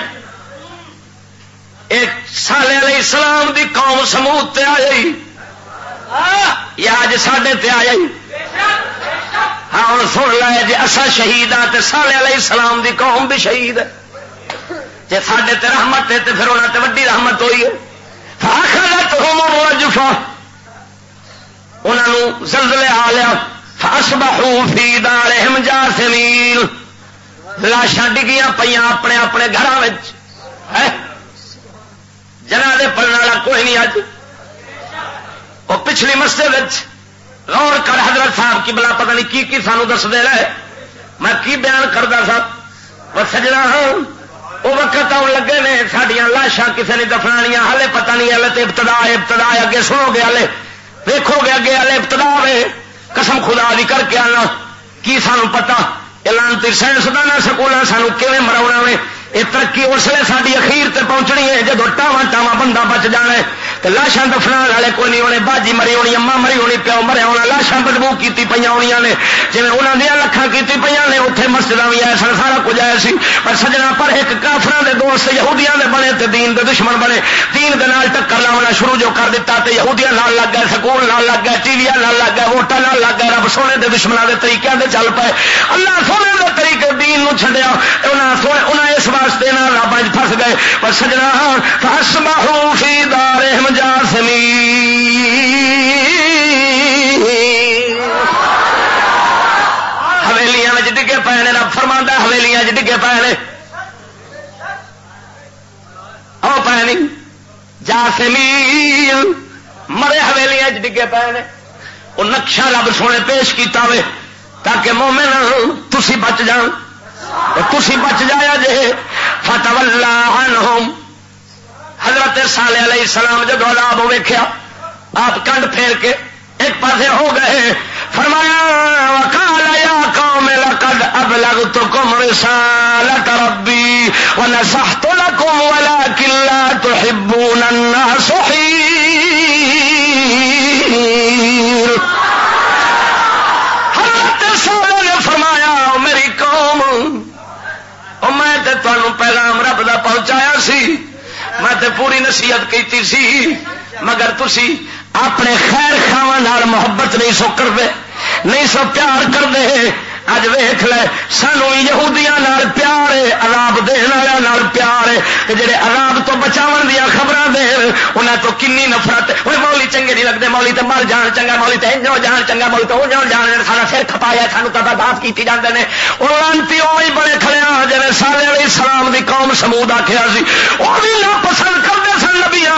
ایک سال علیہ السلام دی قوم سموہ تے آ جائی یا اج سڈے تے آ جائی ہاں ہوں سن لے جی اصا شہید ہاں تو سال علیہ السلام دی قوم بھی شہید ہے۔ جی سڈے تے رحمت ہے تو پھر انہوں تے وڈی رحمت ہوئی ہے۔ جفا انہوں زلزلے آ لیا۔ فس بہو فی دار جا سمیل لاشاں ڈگیاں پہ اپنے اپنے گھر جنا دے پڑھنے والا کوئی نہیں اج وہ پچھلی مسجد غور کر حضرت صاحب کی بلا پتہ نہیں کی کی سانو دس دے رہے میں کی بیان کرتا سا؟ وہ سجنا ہوں وہ وقت آن لگے نے سڈیا لاشاں کسی نے دفنانیاں ہلے پتہ نہیں ہلے تو ابتدا ابتدا اگے سنو گے ہلے ویکو گے اگے ہلے ابتدا ہوے قسم خدا دی کر کے آنا۔ کی سانو پتا اعلانتی سائنسدان سکول سانو کیون مرا یہ ترقی اس لیے ساری اخیر تے پہنچنی ہے جب ٹاواں ٹاواں بندہ بچ جانا ہے۔ تو لاشاں دفنا والے کوئی نہیں ہونے، باجی مری ہونی اما مری ہونی، پیو مریا ہونا، لاشاں بدبو کی پہ ہونی نے۔ جی انہوں دیا لکھان کی پہ نے اتنے مسجد بھی آئے سن، سارا کچھ آیا سی۔ پر سجنا پر ایک کافر دے دوست یہودیاں دے بنے تے دین دے دشمن بنے۔ دین دے نال ٹکر لاؤنا شروع جو کر دیتا تے یہودیاں نال لگ گئے، سکول نال لگ گئے ٹی وی نال لگ گئے، ووٹاں نال لگ گئے۔ رب سونے دے دشمنوں دے طریقے دے چل پائے۔ اللہ سونے دے طریقے دین نو چھڈیا انہاں اس واسطے نہ رب پھس گئے۔ پر سجنا فاسمحوا فی دارہم جاسمی حویلیاں ڈگے پے نے، رب فرما حویلیاں ڈگے پے نے۔ او پے جاسمی مرے حویلیاں ڈگے پے نے۔ وہ نقشہ رب سونے پیش کیتا ہوئے تاکہ مومن تسی بچ جان، تسی بچ جایا جے۔ فتح اللہ حضرت سالے علیہ السلام جب عذاب ویخیا آپ کنڈ پھیر کے ایک پاسے ہو گئے۔ فرمایا وکال یا قوم، لقد ابلغتكم رسالة ربي ونصحت لكم ولكن لا تحبون الناصحين پیغام رب دا پہنچایا سی۔ میں تے پوری نصیحت کیتی سی، مگر تسی اپنے خیر خاوا محبت نہیں سو کرتے نہیں سو پیار کرتے اج ویخ لے، سانو یہودیاں پیار ہے عراب دن والوں پیار ہے۔ جہے عراب تو بچاؤ دیا خبر دین انہیں تو کنی نفرت۔ وہ مولی چنگے نہیں لگتے مولی تو مر جان چنگا، مولی تو انجو جان چنگا، مولی تو انجو جان جان سارا سر کھپایا سانو تو بات کی جاتے ہیں وہ لانتی وہی بڑے کھڑے جی سارے علیہ السلام کی قوم سمود آخیا سی وہ بھی نہ پسند کرتے نبیا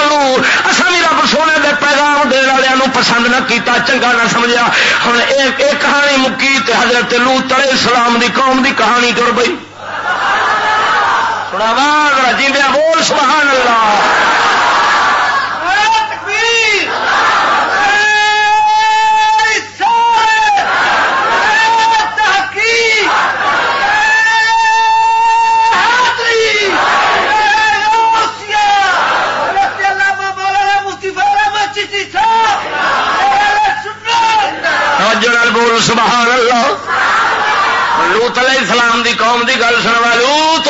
اصل بھی رب سونے کے پیغام دن والوں پسند نہ کیتا، چنگا نہ سمجھا۔ ہوں یہ کہانی مکی حضرت لو تڑے سلام دی قوم دی کہانی تر بئی۔ سنا جی بول، سبحان اللہ۔ بول، سبحان اللہ۔ لوت علیہ السلام دی قوم دی گل سنوا لوت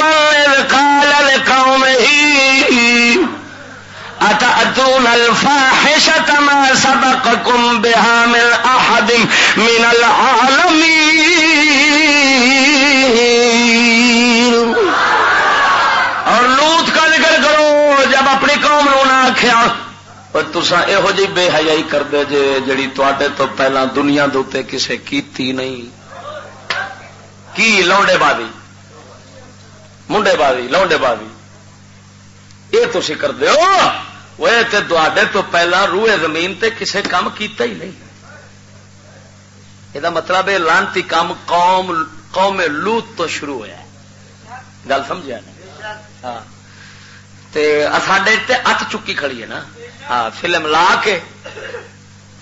قال لقوم ہی الفاحشة ما سبقكم بها من احد من العالمين تسا یہو جی بے حیائی کر دے جے جڑی تے تو پہلا دنیا دے کسے کیتی نہیں کی لونڈے بازی منڈے بازی لونڈے بازی یہ تھی کر دو وہ تو پہلا روئے زمین تے کسے کام کیتا ہی نہیں یہ مطلب ہے لانتی کام قوم قوم لوت تو شروع ہوا گل سمجھا ہاں ساڈے ات چکی کھڑی ہے نا۔ ہاں فلم لا کے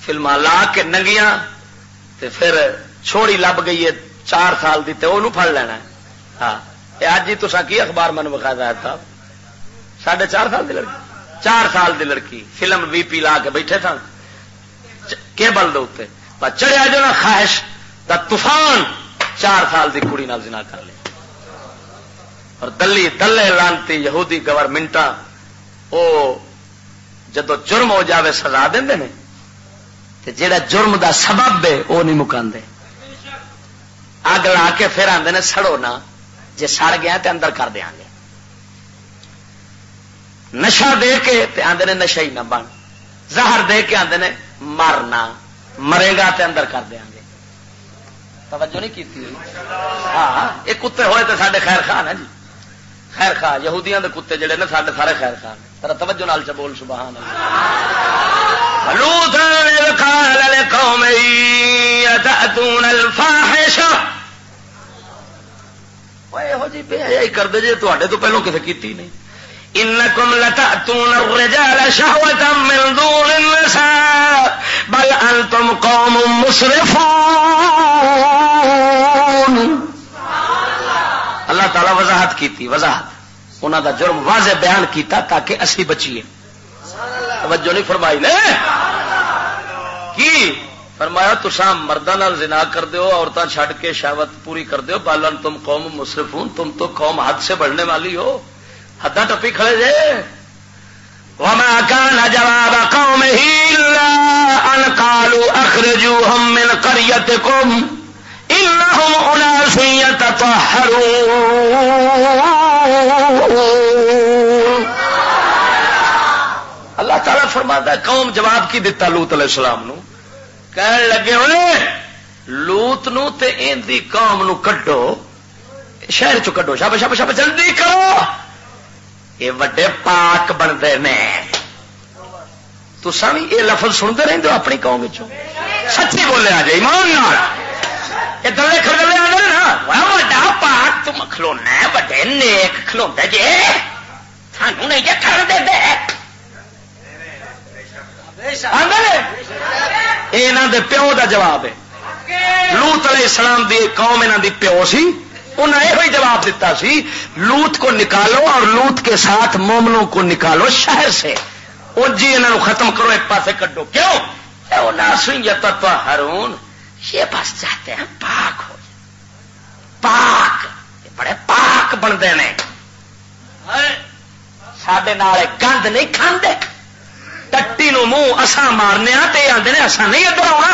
فلم لا کے ننگیاں تے پھر چھوڑی لب گئی ہے چار سال دی تے وہ پڑ لینا ہاں اج جی ہی تو کی اخبار من بخا تھا؟ ساڑھے چار سال دی لڑکی۔ چار سال دی لڑکی، فلم وی پی لا کے بیٹھے سن کیبل دے چڑھیا جو نا خواہش دا طوفان چار سال دی کڑی نال زنا کر لیا اور دلی دلے لانتی یہودی گورنمنٹ وہ جدو جرم ہو جاوے سزا دیں جہا جرم دا سبب ہے وہ نہیں مکا اگ لا کے پھر آدھے نے، سڑو نہ جی سڑ گیا تو اندر کر دیا گے۔ نشا دے کے آدھے نے نشا ہی نہ بن۔ زہر دے کے آدھے نے، مرنا۔ مرے گا تو اندر کر دیا گے۔ توجہ نہیں کی ہاں یہ کتے ہوئے تو سارے خیر خان ہے جی۔ خیر خان یہودیاں دے کتے جڑے نے سارے سارے خیر خان ترا توجہ نال چ بول، سبحان اللہ۔ لوط قال لقوم يتأتون الفاحشه یہو جی بے حیائی کر دے جے تے تو پہلو کسی کیتی نہیں۔ انکم لتأتون الرجال شهوة من دون النساء، بل انتم قوم مسرفون۔ اللہ تعالی وضاحت کی وضاحت۔ انہوں دا جرم واضح بیان کیتا تاکہ اسی بچیے۔ توجہ نہیں فرمائی نے؟ کی؟ فرمایا تسا مردہ زنا کر دیو عورتیں چھڈ کے شہوت پوری کر دیو۔ بالن تم قوم مصرف تم تو قوم حد سے بڑھنے والی ہو۔ حداں ٹپی کھڑے جے۔ وما كان جواب قومه الا ان قالوا اخرجوهم من قريتكم۔ اللہ تعالیٰ فرما قوم جواب کی دتا لوت علیہ السلام نو؟ کہن لگے ہوئے لوت نو تے ان دی قوم نو کڈو، شہر چ کڈو شب شب شب جلدی کرو۔ یہ وڈے پاک بنتے ہیں تو سن یہ لفظ سنتے رہتے ہو اپنی قوم سچی بولے آ جائے ایمان یہ دلے کھڑے آدھے نا وا پاک تم کھلونا وڈے نیک کھلوا جی سانو نہیں جی کر دے دے یہاں دے پیو دا جواب ہے لوت علیہ السلام دی قوم انہوں دی پیو سی انہیں یہ جواب دیتا سی لوت کو نکالو اور لوت کے ساتھ مومنوں کو نکالو شہر سے اور جی انہوں ختم کرو ایک پاسے کٹو کیوں تو ہرون یہ بس چاہتے ہیں پاک ہو پاک بڑے پاک بنتے ہیں۔ سڈے گند نہیں کھانے ٹٹی منہ اسان مارنے تے آدھے اسان نہیں ادھر آنا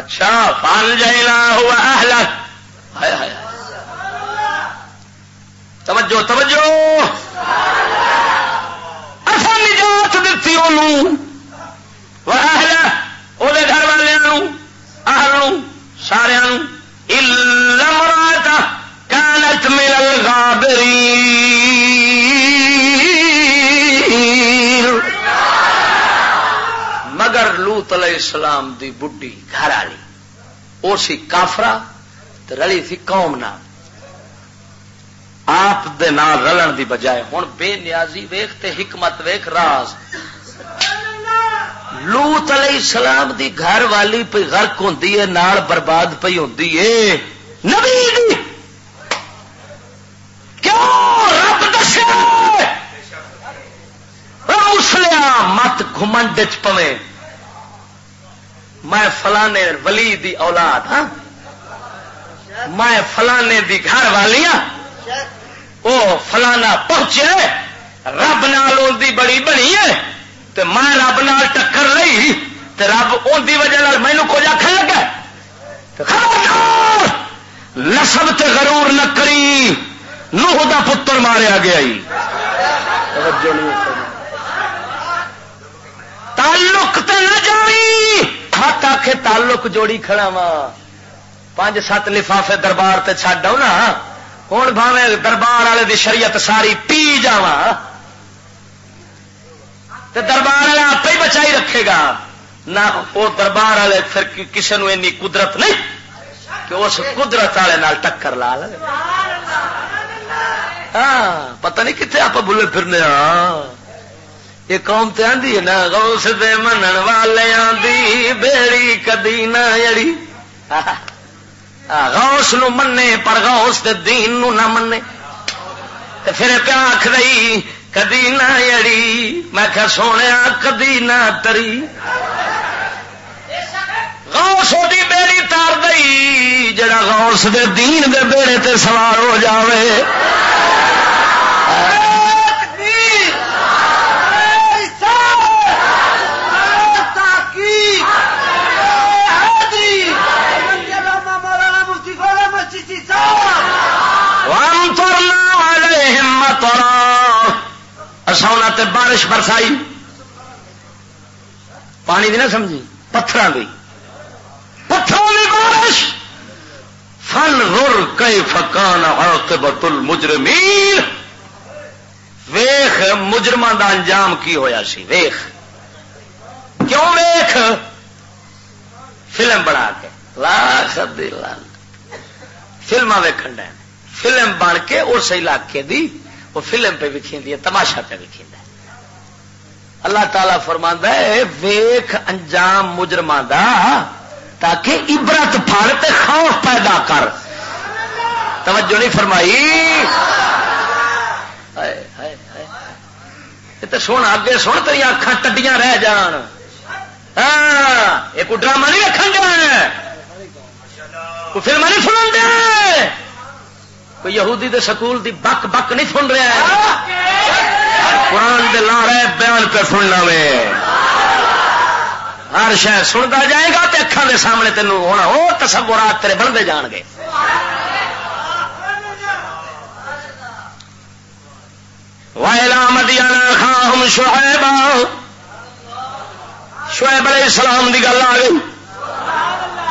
اچھا پان جائنا ہوا توجہ توجہ۔ اصل نجات دیتی وہ گھر والوں آہل سارا مرات کانت مل گابری مگر لوت علیہ السلام دی بڈی گھر والی وہ سی کافرا رلی تھی قوم نہ آپ دے نال رلن دی بجائے ہوں بے نیازی ویخ تے حکمت ویخ راز. لوت علیہ السلام دی گھر والی پہ غرق ہوندی ہے، نال برباد پی ہوندی ہے. نبی کیوں رب دسیا مت گھمنڈ پوے میں فلانے ولی دی اولاد ہاں۔ میں فلانے دی گھر والیاں وہ فلانا پہنچے رب نال دی بڑی بنی ہے۔ تے میں رب نال ٹکر رہی۔ تے رب ان دی وجہ مینو کچھ آخر لگا۔ نسب تے غرور نہ کری۔ نوح دا پتر ماریا گیا جی۔ تعلق تے نہ مت آخ تعلق جوڑی کھڑا وا پانچ سات لفافے دربار تے چڈ آؤ نا۔ ہوں بھاوے دربار والے دی شریعت ساری پی جا دربار والے آپ ہی بچائی رکھے گا۔ نہ وہ دربار والے پھر کسی نے قدرت نہیں کہ اس قدرت والے ٹکر لا لے۔ ہاں پتہ نہیں کتنے آپ بولے پھرنے ہاں یہ قوم تے آدھی ہے نا، غوث دے منن والے آدھی بیڑی کدی نہ جڑی غوث نو منے پر غوث دے دین نو نہ منے تے پھر پیا آخ رہی، کدی نہ اڑی میں کہ سونے، کدی نہ تری۔ غوث دی بیڑی تار دئی، جڑا غوث دے دین دے بیڑے تے سوار ہو جاوے۔ سونا اچھا، تے بارش برسائی۔ پانی بھی نہ سمجھی پتھر کی پتھروں کی بارش۔ فن رر کئی فکان عاقبت المجرمین۔ ویخ مجرم دا انجام کی ہویا سی؟ ویخ۔ کیوں ویخ؟ فلم بنا کے۔ لاکھ فلما ویکن ڈے۔ فلم بن کے اس علاقے دی وہ فلم پہ وکھی ہے، تماشا پہ وکھی اللہ تعالی فرما ہے ویخ انجام مجرم تاکہ عبرت پھڑ تے خوف پیدا کر۔ توجہ نہیں فرمائی۔ تو سن اگے سن تری اکھان ٹڈیاں رہ جان۔ ہاں یہ کوئی ڈرامہ نہیں رکھن دیا۔ کوئی فلم نہیں سن دیا۔ کوئی یہودی دے سکول دی بک بک نہیں سن رہا ہے؟ قرآن دے لا رہے بیان پہ سننا وے ہر شہر سنتا جائے گا تو اکھان دے سامنے تینوں ہونا وہ تصورات تیرے بنتے جان گے۔ وائلا مدیا خاہم شعیب شعیب علیہ السلام کی گل آ گئی۔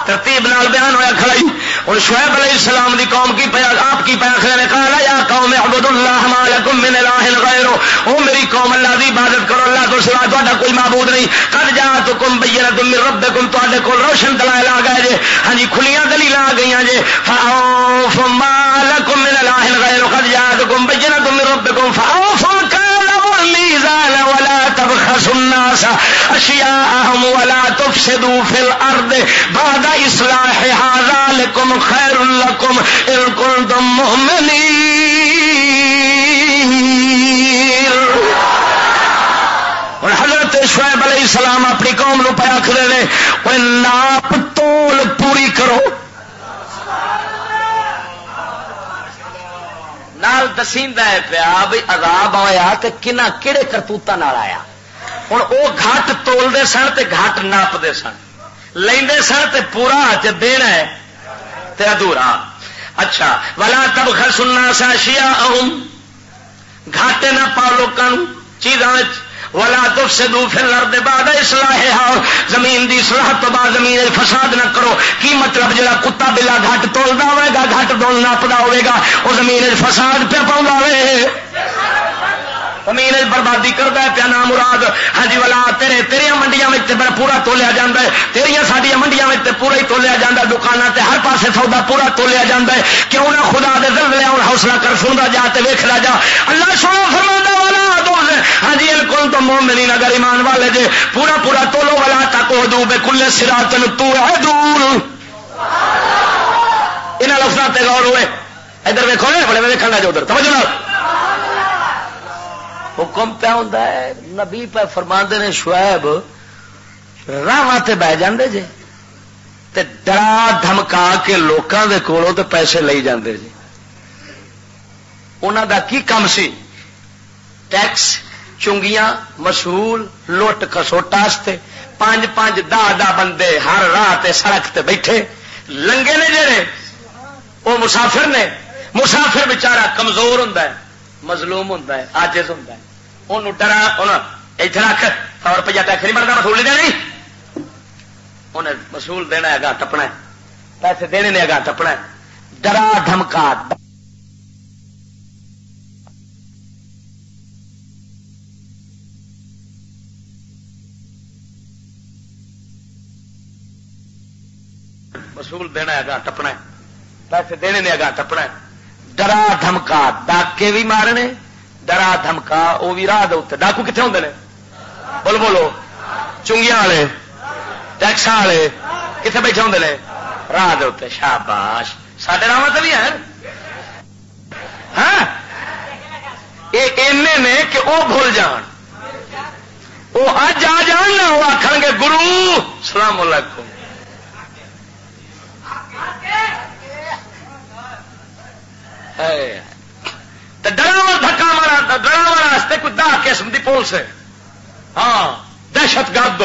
ترتیب نال بیان ہوا کھڑائی اور شعیب علیہ السلام دی قوم کی پیا آپ کی پیا خیر نے کہا یا قوم عبد اللہ مالکم من الہ غیر او میری قوم، اللہ دی عبادت کرو، اللہ تو سوا تہاڈا کوئی معبود نہیں۔ قد جاءتکم بینۃ من ربکم تواڈے کول روشن دلائل آ گئے جے۔ ہاں جی کھلیاں دلیل آ گئیاں جے۔ فاوف مالکم من الہ غیر قد جاءتکم بینۃ من ربکم فاوف الناس أشياءهم ولا تفسدوا في الأرض بعد إصلاحها ذلكم خير لكم إن كنتم مؤمنين حضرت شعیب علیہ السلام اپنی قوم نو پہ آخر نے ناپ تول پوری کرو۔ نال دسیندا ہے پیا بھی عذاب آیا تے کنا کہڑے کرتوتا نال آیا؟ ہوں وہ گھٹ تولتے سن تے گھٹ ناپتے سن۔ لیندے سن تے پورا چ دینا ہے تے ادھورا۔ اچھا ولا تب خر سننا سا شیا اہم گھاٹے نہ پاؤ لوگوں چیزاں ولا تف سے دو پھر لڑتے بعد اسلح اور زمین دی سلاح تو بعد زمین فساد نہ کرو۔ کی مطلب جا کتا بلا گھٹ تولتا ہوئے گا گھٹ تول نپتا ہوئے گا وہ زمین فساد پہ پاؤں زمین بربادی کرتا ہے پیا نام مراد ہاں جی والا تیرے تیریا منڈیاں پورا تولیا جا ہے تیریا سڈیا منڈیاں پورا ہی تولیا جا دکانوں سے ہر پاسے سودا پورا تولیا جا ہے کیوں نہ خدا دے دل لیا حوصلہ کر سنتا جا تو ویخ جا اللہ سو فرما والا ہاں جی بالکل تو مومنی نگر ایمان والے جے پورا پورا تولو والا تک ہو دوں بے کلے سرا تین تو ہے دور یہاں لفظ غور ہوئے ادھر ویکو بڑے ویکن لگے ادھر سمجھ حکم پہ ہوتا ہے، نبی پہ فرما نے شعیب راہ بہ جاندے جے، تے ڈرا دھمکا کے لوگوں کے کولوں تے پیسے لے جاندے جے۔ انہوں دا کی کم سی؟ ٹیکس، چنگیاں مسول لوٹ کسوٹ پانچ پانچ دہ دہ بندے ہر راہ سڑک تے بیٹھے۔ لنگے نے جڑے، وہ مسافر نے۔ مسافر بچارا کمزور ہوں مظلوم ہوں آجز ہوں انہوں ڈرا اتنے رکھ سو روپیہ ٹیکس نہیں بنتا مسول نہیں دینی انہیں مسول دینا ہے گا ٹپنا پیسے دینے نے گا ٹپنا ڈرا دھمکا مسول دینا ہے گا ٹپنا پیسے دینے نے گا ٹپنا ڈرا دھمکا ڈاکے بھی مارنے ڈرا دھمکا وہ بھی راہ دے ڈاکو کتنے ہوں نے بول بولو چنگیاں والے ٹیکس والے کتنے بیٹھے ہوں نے راہ دے شاباش سڈے راہ تو بھی ہیں ہاں نے کہ وہ بھول جان وہ اج آ جان نہ وہ آخ گے گرو سلام علیکم ڈراوا دھکا مارا ڈراوا واسطے کوئی دہ قسم کی پولیس ہے۔ ہاں دہشت گرد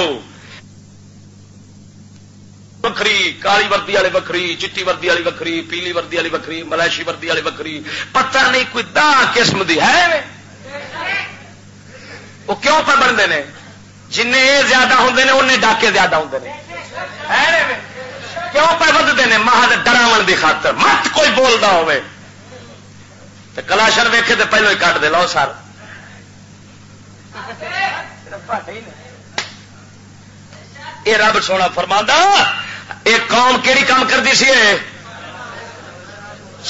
وکری، کالی وردی والے وکری، چٹی وردی والی وکری، پیلی وردی والی وکری ملائشی وردی والی وکری، پتہ نہیں کوئی دہ قسم کی ہے۔ وہ کیوں پر بنتے ہیں؟ جن زیادہ ہوں نے ان ڈاکے زیادہ ہوں کیوں پہ بدتے ہیں؟ مہاد ڈراو کی خاطر۔ مت کوئی بولتا ہوئے۔ کلاشن ویکھے تو پہلو ہی کٹ دے، لو سر۔ یہ رب سونا فرما یہ قوم کہڑی کام کرتی سی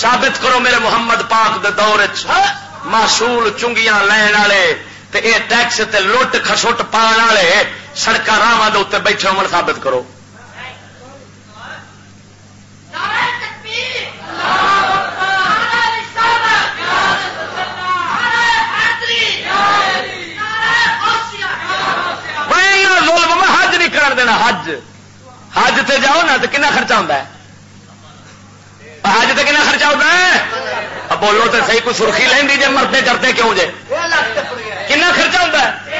ثابت کرو میرے محمد پاک دے دور ہاں، معصول چنگیاں لین والے یہ ٹیکس تے لٹ خسٹ پان والے سڑک راہ بیٹھے ہو ثابت کرو۔ حج نہیں کر دینا حج. حج تے جاؤ نا تو کنا خرچہ ہوتا ہے؟ حج تے کنا خرچہ ہوتا ہے؟ بولو تو صحیح کوئی سرخی لینی جی مرتے ڈرتے کیوں جے؟ کنا خرچہ ہوتا ہے؟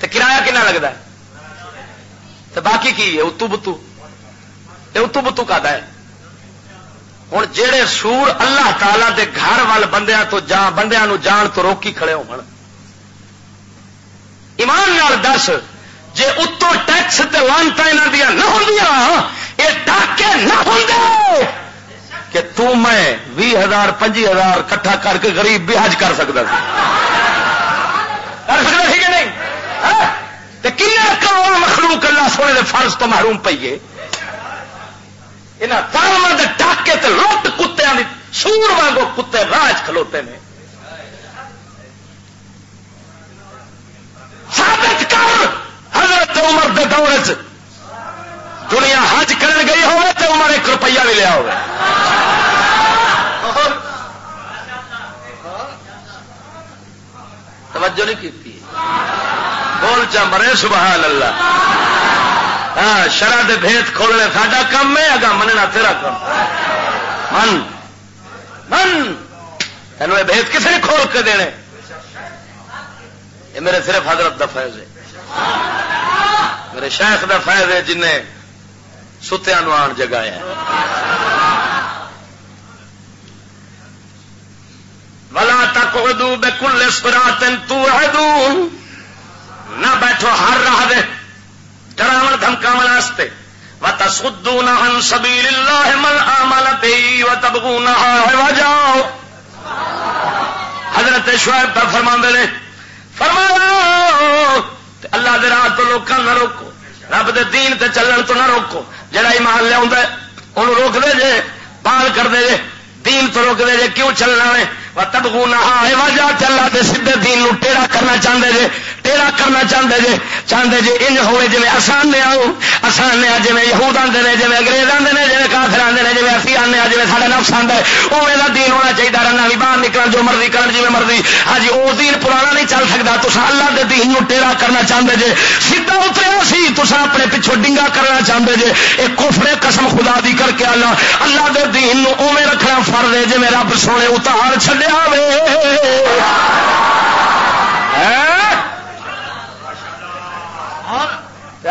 تو کرایہ کنا لگتا ہے؟ تو باقی کی ہے؟ اتو بتو. یہ اتو بتو کا ہے؟ ہوں جہے سور اللہ تعالی دے گھر وال بندیاں تو جان بندیاں نو جان تو روکی کھڑے ہو ایمان نال دس جی اتوں ٹیکس لانتا یہاں دیا نہ ہوں یہ ڈاکے نہ ہوں کہ تو میں بھی ہزار، پنجی ہزار کٹھا کر کے غریب بھی حج کر سکتا کر سکتا سی کہ نہیں؟ ہاں؟ کروڑ مخلوق اللہ سونے دے فرض تو محروم پیے یہاں تالم کے ڈاکے لوٹ کتوں کی سور وانگو کتے راج کھلوتے ہیں ثابت کر۔ حضرت عمر دے دور دنیا حج کرن گئی ہوئے تو عمر ایک روپیہ بھی لیا ہوگا توجہ نہیں کی بول چا مرے سبحان اللہ ہاں شرح دے بھیت کھولنے ساڈا کام ہے اگا مننا تیرا کام من من۔ تینوں یہ بھیت کسی نے کھول کے دینے؟ یہ میرے صرف حضرت دا فیض ہے۔ میرے شیخ دا فیض ہے جن ستیا نو آن جگایا ولا تک اردو بے کل سراتن تو نہ بیٹھو ہر راہ دے ڈراو دھمکاو واسطے۔ وتصدون سبيل الله من آمن به وتبغونها وجاؤ حضرت شعیب پر فرما دے فرمایا اللہ دے راہ تو لوکاں نہ روکو۔ رب دے دین تے چلن تو نہ روکو۔ جڑا ایمان لیا انہوں روک دے جے، پال کر دے جے۔ دین تو روک دے جے، کیوں چلنا ہے تبگو نہ وجہ چلا دے سیدے دین ٹیڑا کرنا چاہتے جے۔ ٹیڑا کرنا چاہتے جے چاہتے جی انج ہوئے جی آسان آؤ آسان جی یہود آتے ہیں جی اگریز آتے ہیں جی کافر آتے ہیں جی اسی آنے جی سارا نفس آتا ہے اوے کا دین ہونا چاہیے رہنا بھی باہر نکل جو مرضی کرن جی مرضی۔ ہاں جی وہ دین پرانا نہیں چل سکتا تو اللہ کے دین ٹیڑا کرنا چاہتے جے۔ سیدا اتریا سی تو اپنے پچھوں ڈنگا کرنا چاہتے جے۔ ایک کوفرے قسم خدا دی کر کے اللہ اللہ کے دین اوے رکھنا فرد ہے جی رب سونے اتار چلے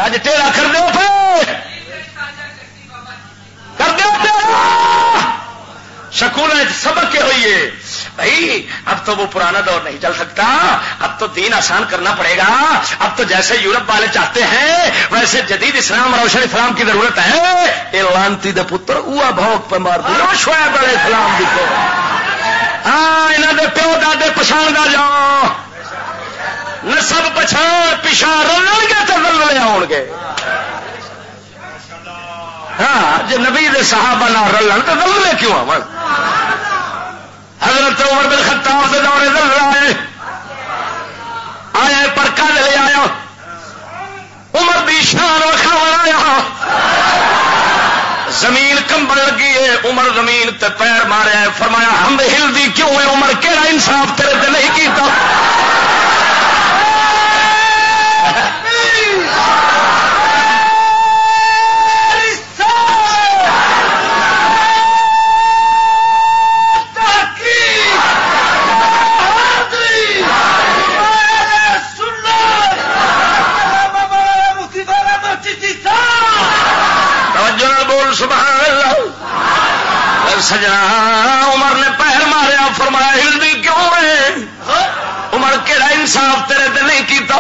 اج ٹیڑا کر دو کر دو سکول سبق کے ہوئیے بھائی اب تو وہ پرانا دور نہیں چل سکتا۔ اب تو دین آسان کرنا پڑے گا۔ اب تو جیسے یورپ والے چاہتے ہیں ویسے جدید اسلام روشن اسلام کی ضرورت ہے۔ یہ لانتی دے پتر اوہ بہت پہ مار دیا شوائب بڑے اسلام دیکھو ہاں یہاں دے پیو دے پچھان دا جاؤ۔ نسب پچھان پچھا رلن گے تو رلے آؤ گے۔ ہاں جی نبی دے صحابہ نہ رلن، تو رلے کیوں آ حضرت عمر بن خطاب دے دورے دل آئے۔ آیا پر کل لے آیا۔ عمر بھی شان رکھا آیا۔ زمین کمبل لگی ہے۔ عمر زمین تے پیر مارے فرمایا، ہم ہلدی کیوں ہے عمر کہڑا انصاف تیرے تے نہیں کیتا؟ اللہ سجنا۔ عمر نے پیر ماریا، فرمایا، ہلدی کیوں ہے؟ عمر کہڑا انصاف تیرے دے نہیں کیتا؟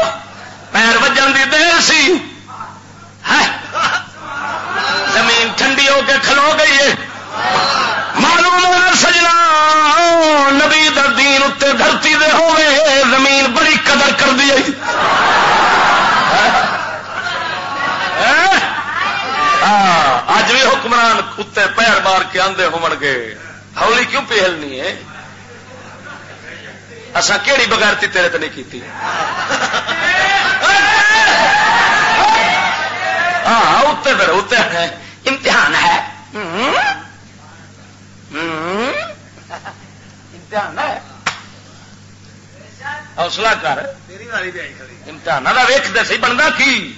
پیر وجن دی دیر سی۔ زمین ٹھنڈی ہو کے کھلو گئی ہے۔ معلوم سجنا، نبی دین اتنے دھرتی دے ہوئے، زمین بڑی قدر کر دی اج بھی حکمران کتے پیر مار کے آدھے ہو گے۔ ہولی کیوں پہلنی ہے؟ اصا کہڑی بغیرتی تیرے تو نہیں کی ہاں اتنے پھر اتنے ہے امتحان ہے۔ امتحان ہے۔ حوصلہ کر۔ امتحان کا ویخ سی بنتا کی؟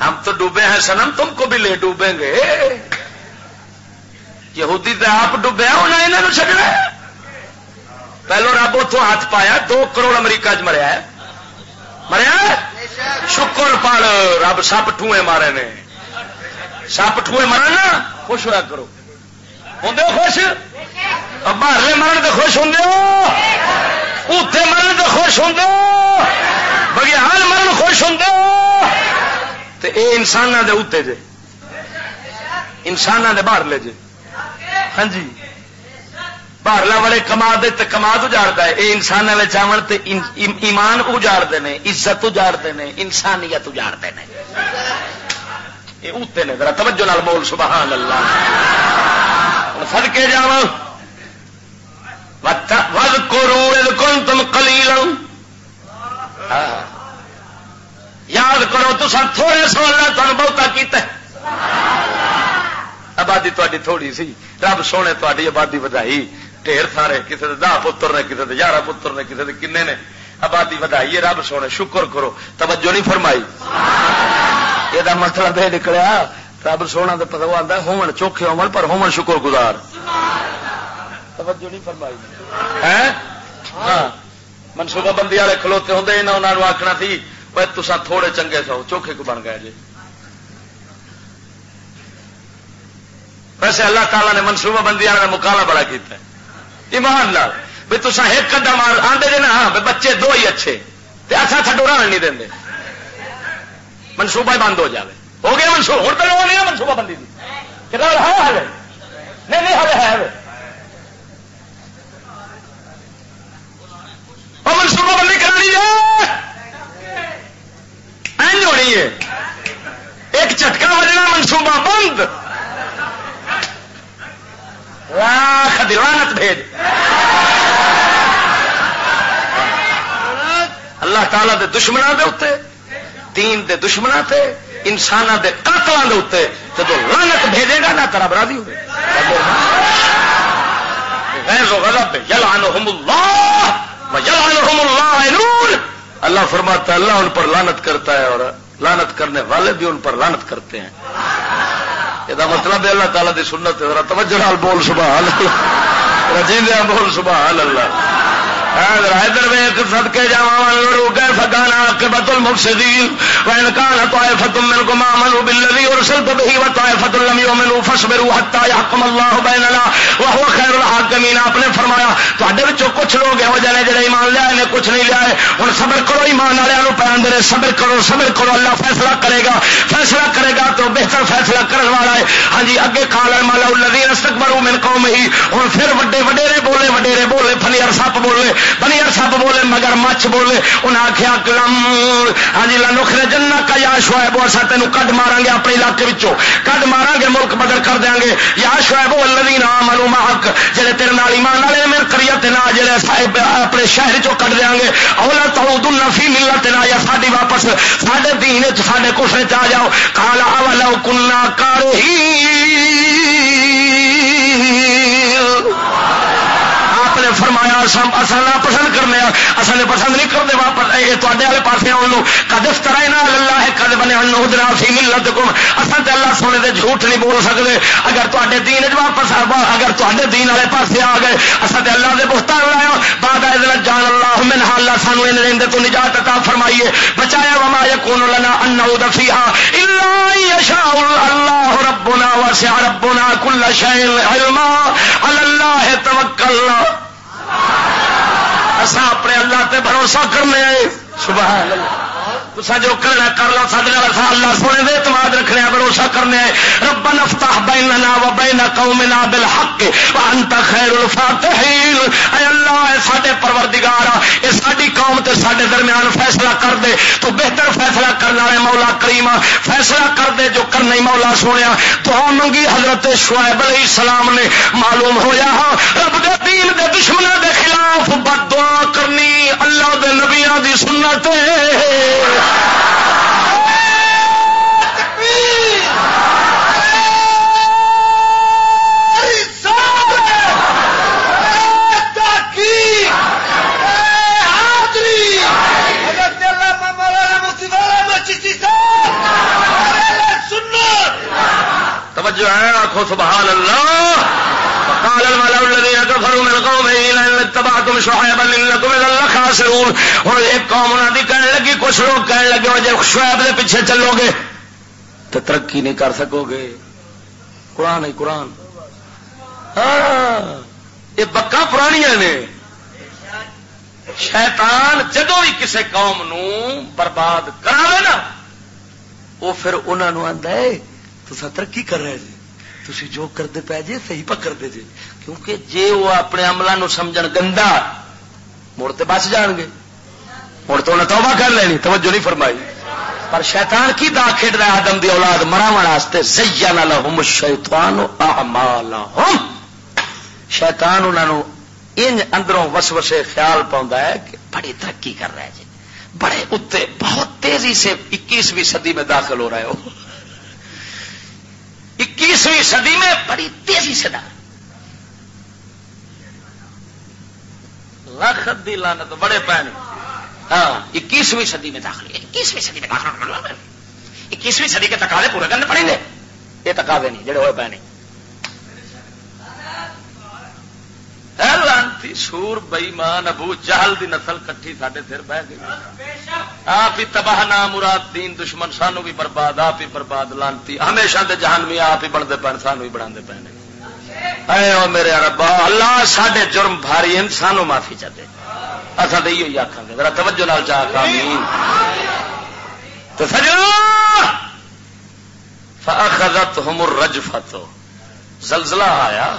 ہم تو ڈوبے ہیں سنم تم کو بھی لے ڈوبیں گے۔ یہودی تو آپ ڈوبے انہیں انہوں چڈنا پہلو رب اتوں ہاتھ پایا، دو کروڑ امریکہ چ مریا ہے۔ مریا شکر پال، رب سپ ٹوئے مارے نے۔ سپ ٹوئے مرن نا، خوش ہوا کرو۔ ہوں خوش؟ باہر مرن تو خوش ہوں اتنے مرن تو خوش ہوں بگیال مرن خوش ہوں یہ انسان دے اتنے جے۔ انسان دے باہر لے جے۔ ہاں جی۔ باہرلا والے کما دے کما اجاڑتا ہے۔ یہ انسان آن تے ایمان اجاڑتے ہیں عزت اجاڑتے ہیں انسانیت اجاڑتے ہیں یہ اتنے نے، ذرا توجہ نال بول سبحان اللہ سد کے جا ود کو کون تم کلیل ہاں۔ یاد کرو تو سب تھوڑے سو اللہ تمہیں بہتا کیتا آبادی تاری تھوڑی سی۔ رب سونے تاری آبادی بدائی ڈھیر سارے کسی دہ پتر نے کسی یارہ پتر نے کسی کنے نے آبادی بدائی رب سونے شکر کرو۔ توجہ نہیں فرمائی۔ یہ مطلب یہ نکلیا، رب سونا تو پتا آتا ہومن چوکھے ہومن پر ہومن شکر گزار۔ توجہ نہیں فرمائی۔ ہاں؟ ہاں۔ منصوبہ بندی والے کھلوتے ہوں انہوں آخنا سی تسا تھوڑے چنگے سو، چوکھے کو بن گئے جی۔ ویسے اللہ تعالیٰ نے منصوبہ بندی والے مکالا بڑا کیا ایمان لال بھی تصا ایک قدم آدھے جی نا ہاں بچے دو ہی اچھے۔ اچھا تھڈو رہن نہیں دیں منصوبہ بند ہو جائے ہو گیا منصوبہ ہوں تو نہیں منصوبہ بندی کی ہے نہیں نہیں ہے منصوبہ بندی کرنی ہے ہونی ہے۔ ایک چٹکا بجنا منصوبہ بند۔ لاکھ دیوانت بھیج۔ اللہ تعالی دے دشمنوں دے اتنے دین دے دشمنوں تے انسان دے قاتلوں دے اتنے جب لانت بھیجے گا نہ ترا برادری ہوگی غضب، یلعنہم اللہ فرماتا ہے اللہ نور اللہ فرمات اللہ ان پر لانت کرتا ہے اور لانت کرنے والے بھی ان پر لانت کرتے ہیں۔ یہ مطلب ہے اللہ تعالیٰ کی سنت ذرا توجہ بول سبحان اللہ۔ رجیدہ بول سبحان اللہ۔ ادھر ویک سد کے جا فکانا کے بتل مفسدین وین کان طائفۃ منکم آمنوا بالذی ارسلت به وطائفۃ لم يؤمنوا فاصبروا حتى يحكم الله بيننا وهو خير الحاکمین۔ آپ نے فرمایا، تواڈے وچوں کچھ لوگ ہو جانے جڑے ایمان لے آئے نے، کچھ نہیں لے آئے۔ ہن صبر کرو ایمان والےاں نو پیاندے نے صبر کرو صبر کرو، اللہ فیصلہ کرے گا، فیصلہ کرے گا تو بہتر فیصلہ کرنے والا ہے۔ ہاں جی اگے قال الملأ الذين استكبروا من قومه ہن پھر وڈے وڈیرے بولے وڈیرے بولے پھلی سپ بولے۔ بنی سب بولے، مگر مچھ بولے۔ انہیں آخیا کلم ہاں جی لنخر جنا کا یا شعیب اصا تینوں کڈ مارا گے اپنے علاقے کڈ مارا گے ملک بدل کر دیا گے یا شعیب الذین آمنوا معك جڑے تیرے نال ایمان والے میرے کریت نہ جڑے صاحب، اپنے شہر چوں کڈ دیا گے اولا تعودن فی ملتنا یا ساڈی واپس، ساڈے دین وچ، ساڈے کفر وچ آ جاؤ۔ قال اولو كنا کارہی نے فرمایا اصل نہ پسند کرنے اصل نے پسند نہیں کرتے، واپس یہ تے والے پاس آن کد اس طرح نہ اللہ ہے کد بنے نوجنا سی ملت کم اصل تو اللہ سونے دے جھوٹ نہیں بول سکتے۔ اگر تے دین چ واپس اگر تے دین والے پاس آ گئے، اصل تو اللہ کے بہتا لایا بعد جان اللہ من اللہ سانو ان تو نجات عطا فرمائیے۔ بچایا وما یکون لنا ان دفی الا یشاء اللہ ربنا وسع ربنا كل شيء علما۔ على الله توکلنا۔ اسا اپنے اللہ تے بھروسہ کرنے سبحان اللہ۔ تصا جو کرنا کر لو سارے اللہ سونے دے اعتماد رکھنے بھروسہ کرنے ربن نفتا بیننا و بین قومنا بالحق، وانت خیر الفاتحین۔ اے اللہ، اے ساڈے پروردگار، اے ساڈی قوم تے ساڈے درمیان فیصلہ کر دے۔ تو بہتر فیصلہ کرنے والے مولا کریم فیصلہ کر دے جو کرنے مولا سونے تو منگی حضرت شعیب علیہ السلام نے معلوم ہویا ہاں، رب دے دین دے دشمنوں دے خلاف بد دعا کرنی اللہ دے نبیوں دی سنت ہے توجہ ہے آخو سبحان اللہ قال الملأ الذين كفروا من قومه لئن اتبعتم شعيبا انكم اذا لخاسرون۔ ایک قوم انہاں دی کہنے لگی، کچھ لوگ کہنے لگے جے شعیب دے پیچھے چلو گے تو ترقی نہیں کر سکو گے۔ قرآن ہے قرآن۔ ہاں، یہ بکا پرانیاں نے۔ شیطان جدو بھی کسی قوم نو برباد کرا نا، وہ پھر انہوں آتا ہے تو ترقی کر رہے جی۔ تھی جو کرتے پی جی صحیح پکڑتے جی۔ کیونکہ جے وہ اپنے عملوں سمجھ گندا، مڑ تو بچ جان گے۔ مڑ تو انہیں توبہ کر لینی، توجہ نہیں فرمائی۔ پر شیطان کی دا کھیڈ رہا آدم دی اولاد مراو زین لہم الشیطان اعمالہم۔ شیطان انہوں ان اندروں وسوسے خیال پاؤں ہے کہ بڑی ترقی کر رہے جی۔ بڑے اتنے بہت تیزی سے اکیسویں صدی میں داخل ہو رہے ہو اکیسویں صدی میں بڑی تیزی سے ڈال۔ لکھ دی لانت بڑے پہنے ہاں اکیسویں صدی میں داخل۔ اکیسویں صدی میں داخل مطلب اکیسویں صدی کے تقاضے پورے کرنے پڑیں گے۔ یہ تقاضے نہیں، جڑے ہوئے پہنے لانتی سور بئیمان ابو جہل دی نسل کٹھی سڈے سر بہ گئی آپ ہی تباہ نام مراد دین دشمن سانو بھی برباد آپ ہی برباد لانتی ہمیشہ دے جہانوی آپ ہی بنتے پے سانو ہی بنا پے اے میرے ربا اللہ سڈے جرم بھاری سانو معافی چاہتے اصا تو یہ آخان گے ذرا توجہ نال چاہ کامین تو سجو فاخذت ہم زلزلہ آیا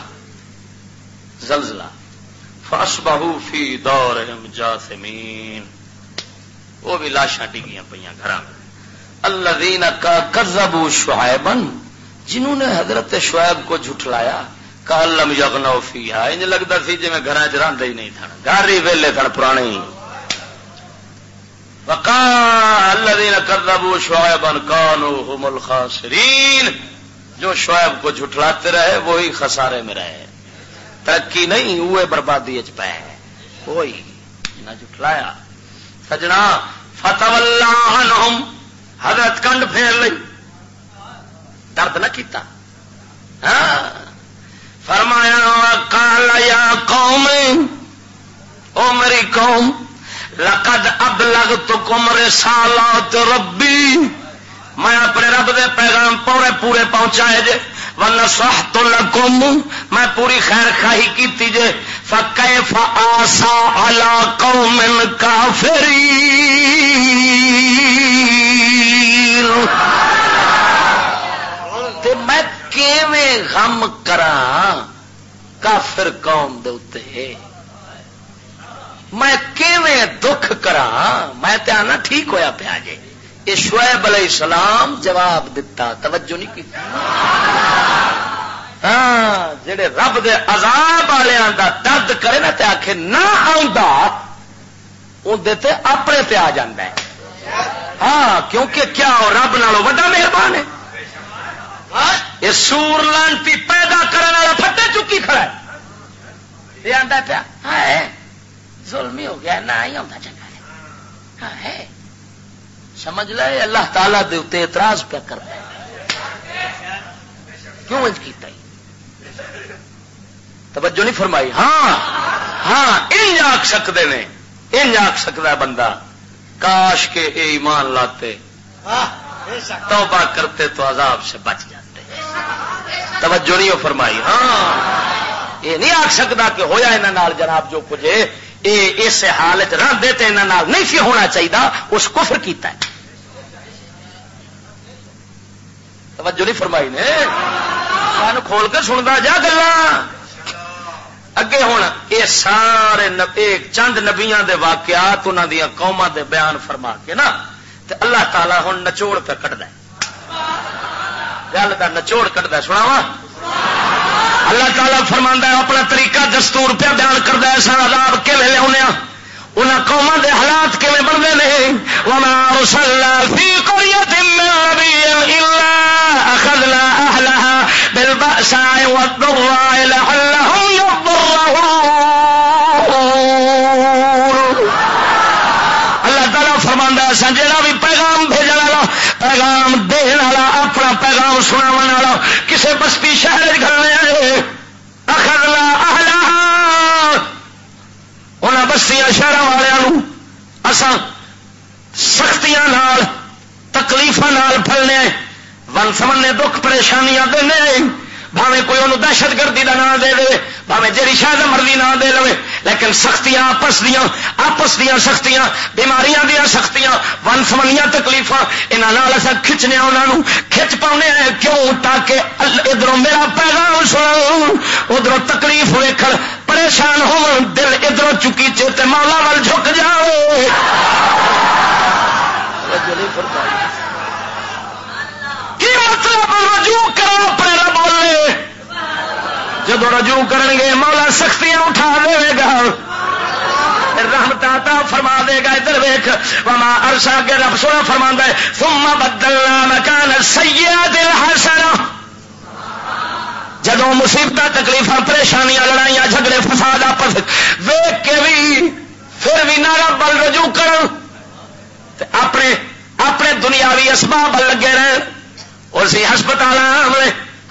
زلزلہ فس بہو فی دور جاسمین وہ بھی لاشاں ڈگیاں پہ گھر اللہ دین کا کزبو شعیبن جنہوں نے حضرت شعیب کو جھٹلایا کالم یگنا فی ہا انج لگتا سی جی میں گھر چ ہی نہیں تھا۔ گھر ہی ویلے تھن پرانے وکا اللہ دین کزبو شعیبن هم الخاسرین۔ جو شعیب کو جھٹلاتے رہے، وہی خسارے میں رہے۔ ترقی نہیں وہ بربادی چ پہ کوئی نہ جٹلایا سجنا فتح اللہ حضرت کنڈ پھیر لی درد نہ کیتا۔ ہاں؟ فرمایا کال یا قوم، او میری قوم، لقد اب لگ تو کمرے سالات ربی۔ میں اپنے رب دے پیغام پورے پورے پہنچائے جے۔ ون سہ تو لگم میں پوری خیر خاہی کی جے فکے فاسا الا قوم کافری میں کیویں غم کرا کافر قوم دے میں کیویں دکھ کرا میں تے آنا ٹھیک ہویا پیا جے۔ یہ شعیب علیہ السلام جواب دیتا توجہ نہیں کی؟ ہاں جڑے رب دے عذاب والوں دا درد کرے نا تے آخ نہ آتے اپنے تے آ جا ہاں کیونکہ کیا ہو رب نالوں وا مہربان ہے۔ یہ سور لانتی پیدا کرنے والا پھٹے چکی کھڑا ہے۔ یہ آتا پیا ظلم ہو گیا، نہ ہی آتا چنگا ہے۔ سمجھ لے اللہ تعالی دے اتنے اعتراض پہ کر رہے کیوں انج کیتا توجہ نہیں فرمائی؟ ہاں ہاں انج آخ سکتے نے۔ انج آخ سکتا ہے بندہ۔ کاش کے اے ایمان لاتے۔ توبہ کرتے تو عذاب سے بچ جاتے۔ توجہ نہیں فرمائی؟ ہاں۔ یہ نہیں آخ سکتا کہ ہویا یہاں جناب جو کچھ اس حالت رہتے تو یہاں نہیں سی ہونا چاہیے اس کفر کیتا ہے۔ توجہ نہیں فرمائی نے؟ سن کھول کے سنتا جا گلا اگے ہوں یہ سارے چند نبیا دے واقعات انہوں دیا قوما دے بیان فرما کے نا، تے اللہ تعالیٰ ہوں نچوڑ پہ کٹ گل کا نچوڑ کٹتا سنا وا اللہ تعالیٰ فرما اپنا طریقہ دستور پہ بیان کرتا ہے، سارا لاب کے لیا ان قوموں کے حالات کیون بنتے ہیں۔ وما ارسلنا في قرية من نبي إلا أخذنا أهلها بالبأساء والضراء لعلهم يضرون اللہ تعالیٰ فرماندا ہے جڑا بھی پیغام بھیجنے پیغام دین والا، اپنا پیغام سنا والا کسی بستی شہر گھر اخذنا أهلها انہوں بستیاں شہر والوں اسان سختیاں نال، تکلیفاں نال پھلنے، ون سمنے دکھ پریشانیاں دینے بھاوے کوئی انہوں دہشت گردی کا نام دے دے بھاوے جی شاید مرضی نہ دے لے لیکن سختیاں آپس دیا آپس دیا سختیاں، بیماریاں دیا سختیاں ون سمنیا تکلیف یہاں کھچنے انہوں کھچ پاؤنے ہیں کیوں تاکہ ادھر میرا پیغام سن ادھر تکلیف ویخ پریشان ہو دل ادھر چکی چیتے مولا وال جھک جاؤ کی مطلب؟ رجوع کرو اپنے رب بولے جب رجوع کریں گے، مولا سختیاں اٹھا دے گا۔ رحمت فرما دے گا۔ ادھر ویخ ماما ارشا کے رب سونا فرما ہے سما بدلنا مکان سیا دل ہسنا جدو مصیبت تکلیف پریشانیاں، لڑائیاں، جھگڑے، فساد آپس ویگ کے بھی پھر بھی نہ رب بل رجوع کر اپنے اپنے دنیاوی اسباب لگے رہے اور سی ہسپتال آم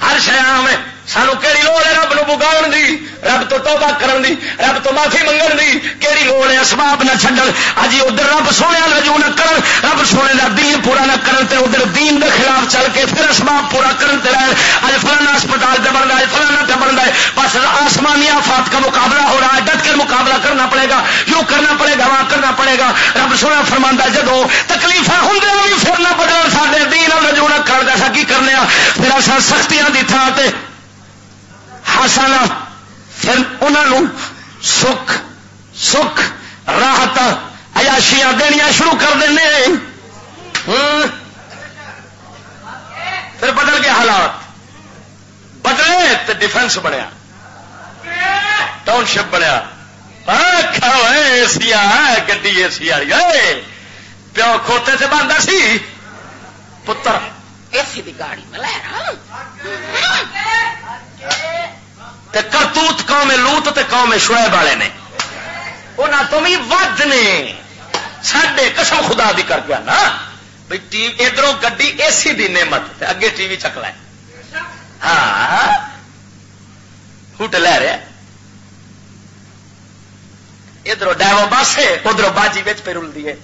ہر شہر سانو کہڑی لوڑ ہے رب نو بگاؤ دی؟ رب تو توبہ کرن دی، رب تو معافی منگن دی۔ کہڑی لوڑ ہے، اسباب نہ چڈن اجی ادھر رب سونے رجوع نہ کرن، رب سونے کا دین پورا نہ کرن تے ادھر دین دے خلاف چل کے پھر اسباب پورا کرن تے رہے اج فلانا اسپتال تے بن رہا ہے، فلانا تے بن رہا ہے۔ بس آسمانی آفات کا مقابلہ ہو رہا ہے ڈٹ کر مقابلہ کرنا پڑے گا۔ یوں کرنا پڑے گا، وہاں کرنا پڑے گا۔ رب سونا فرماندہ جدو تکلیف ہوں بھی پھر نہ بدل سارے دین رجوع نہ کر دے کی کرنے پھر اصل سختیاں کی تھان سے ہسنا پھر انہوں سکھ سکھ، راحت ایاشیاں دنیا شروع کر دیں پھر بدل گیا حالات۔ بدلے تو ڈیفینس بنیا۔ ٹاؤن شپ بنیا اے سی گی اے سی والی پیو کھوتے سے بنتا سی۔ پتر۔ اے سی گاڑی ملا تے کرتوت قوم لوت تے قوم شعیب والے نے۔ انہوں تو بھی ود نے۔ سڈے قسم خدا دی کر گیا نا۔ بھائی ٹی وی ادھر گی اے سی دی نعمت اگے ٹی وی چک ہاں۔ لے ہاں۔ ہوٹ لے رہا ادھر ڈیو بس ہے ادھر باجی بچ پہ رلتی ہے۔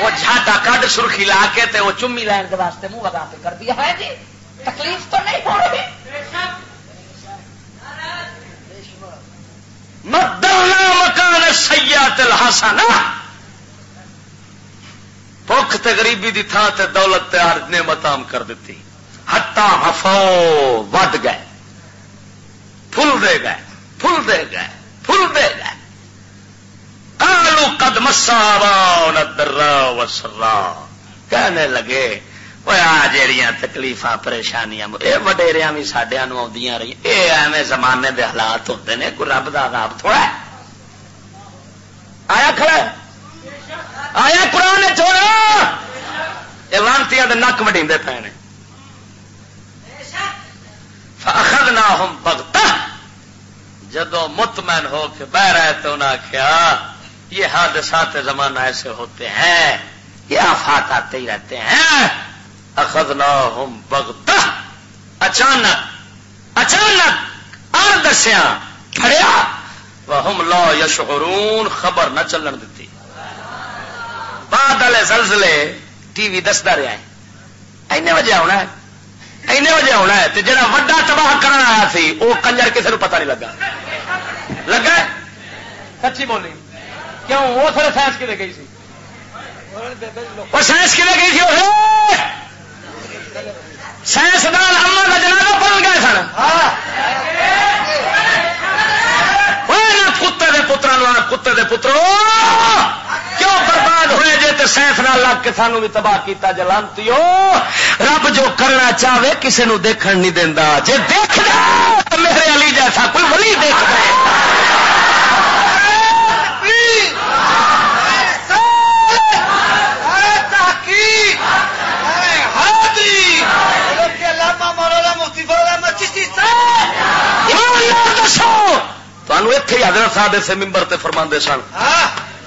وہ جھاٹا کڈ سرخی لا کے تے وہ چمی لین کے واسطے منہ لگا کے کر دیا ہے جی۔ تکلیف تو نہیں ہو رہی۔ مدلنا مکان سیا تل ہاسا بخ تے غریبی دی تھان تے دولت تیار نعمت عام کر دیتی. ہٹا ہفو ود گئے. پھل دے گئے. پھل دے گئے. پھل دے گئے. کالو قد مسا وا وسرا کہنے لگے جہیا تکلیف پریشانیاں یہ وڈیریا بھی سڈیا آدی رہی یہ ایویں زمانے دے حالات ہوتے ہیں کوئی رب کا راب تھوڑا آیا کھڑا آیا قرآن چوڑا یہ لانتی نک وڈی پے نے نہ ہوں بگتا جدو مطمئن ہو کے بہ رہے تو انہیں آخیا یہ حادثات زمانہ ایسے ہوتے ہیں یہ آفات آتے ہی رہتے ہیں اخذنا اخذناہم بغتہ۔ اچانک اچانک آر دسیا پھڑیا وہم لا یشعرون، خبر نہ چلن دیتی۔ بادل زلزلے ٹی وی دستا رہا ہے۔ اینے وجہ ہونا ہے۔ اینے وجہ ہونا ہے۔ جڑا وڈا تباہ کرنا آیا سی وہ کنجر کسی کو پتہ نہیں لگا۔ لگا سچی بولی۔ کیوں؟ وہ تھوڑے سائنس کے گئی سی۔ وہ سائنس کے گئی تھی سائنسدان اما کا جنازہ پڑھ گئے سن۔ کتے دے پترا کتے دے پترو۔ کیوں برباد ہوئے جی تو سائنس نہ لگ کے سانو بھی تباہ کیا جلانتی رب جو کرنا چاہے کسی نو دیکھن نہیں دینا جی دیکھ میرے علی جیسا کوئی ولی دیکھ حضرت صاحب سے ممبر تے۔ فرما سن۔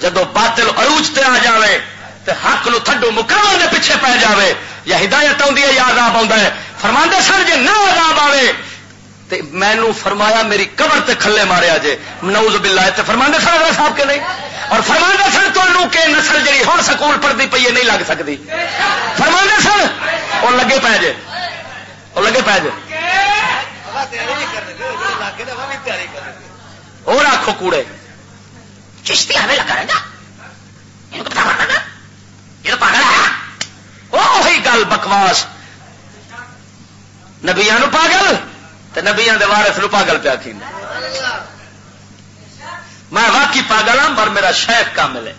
جدو باطل عروج تے آ جائے تے حق نو تھڈو مقام دے پیچھے پی جاوے یا ہدایت آتی ہے یا عذاب آتا ہے۔ فرما سن جی نہ عذاب آئے مینو فرمایا میری قبر تے کھلے ماریا جے۔ نوز بلا تے فرما سن حضرت صاحب کے نہیں؟ اور فرما سن تو کہ نسل جی ہوں سکول پڑھتی پی ہے نہیں لگ سکتی فرما سن وہ لگے پی جے۔ وہ لگے پی جے اور آخو کوڑے۔ چشتی ہمیں لگا رہا یہ تو پاگل ہے۔ وہی گل بکواس۔ نبیا پاگل تو نبیا وارس نو پاگل پیا کی۔ میں واقعی پاگل ہوں پر میرا شیخ کا ملے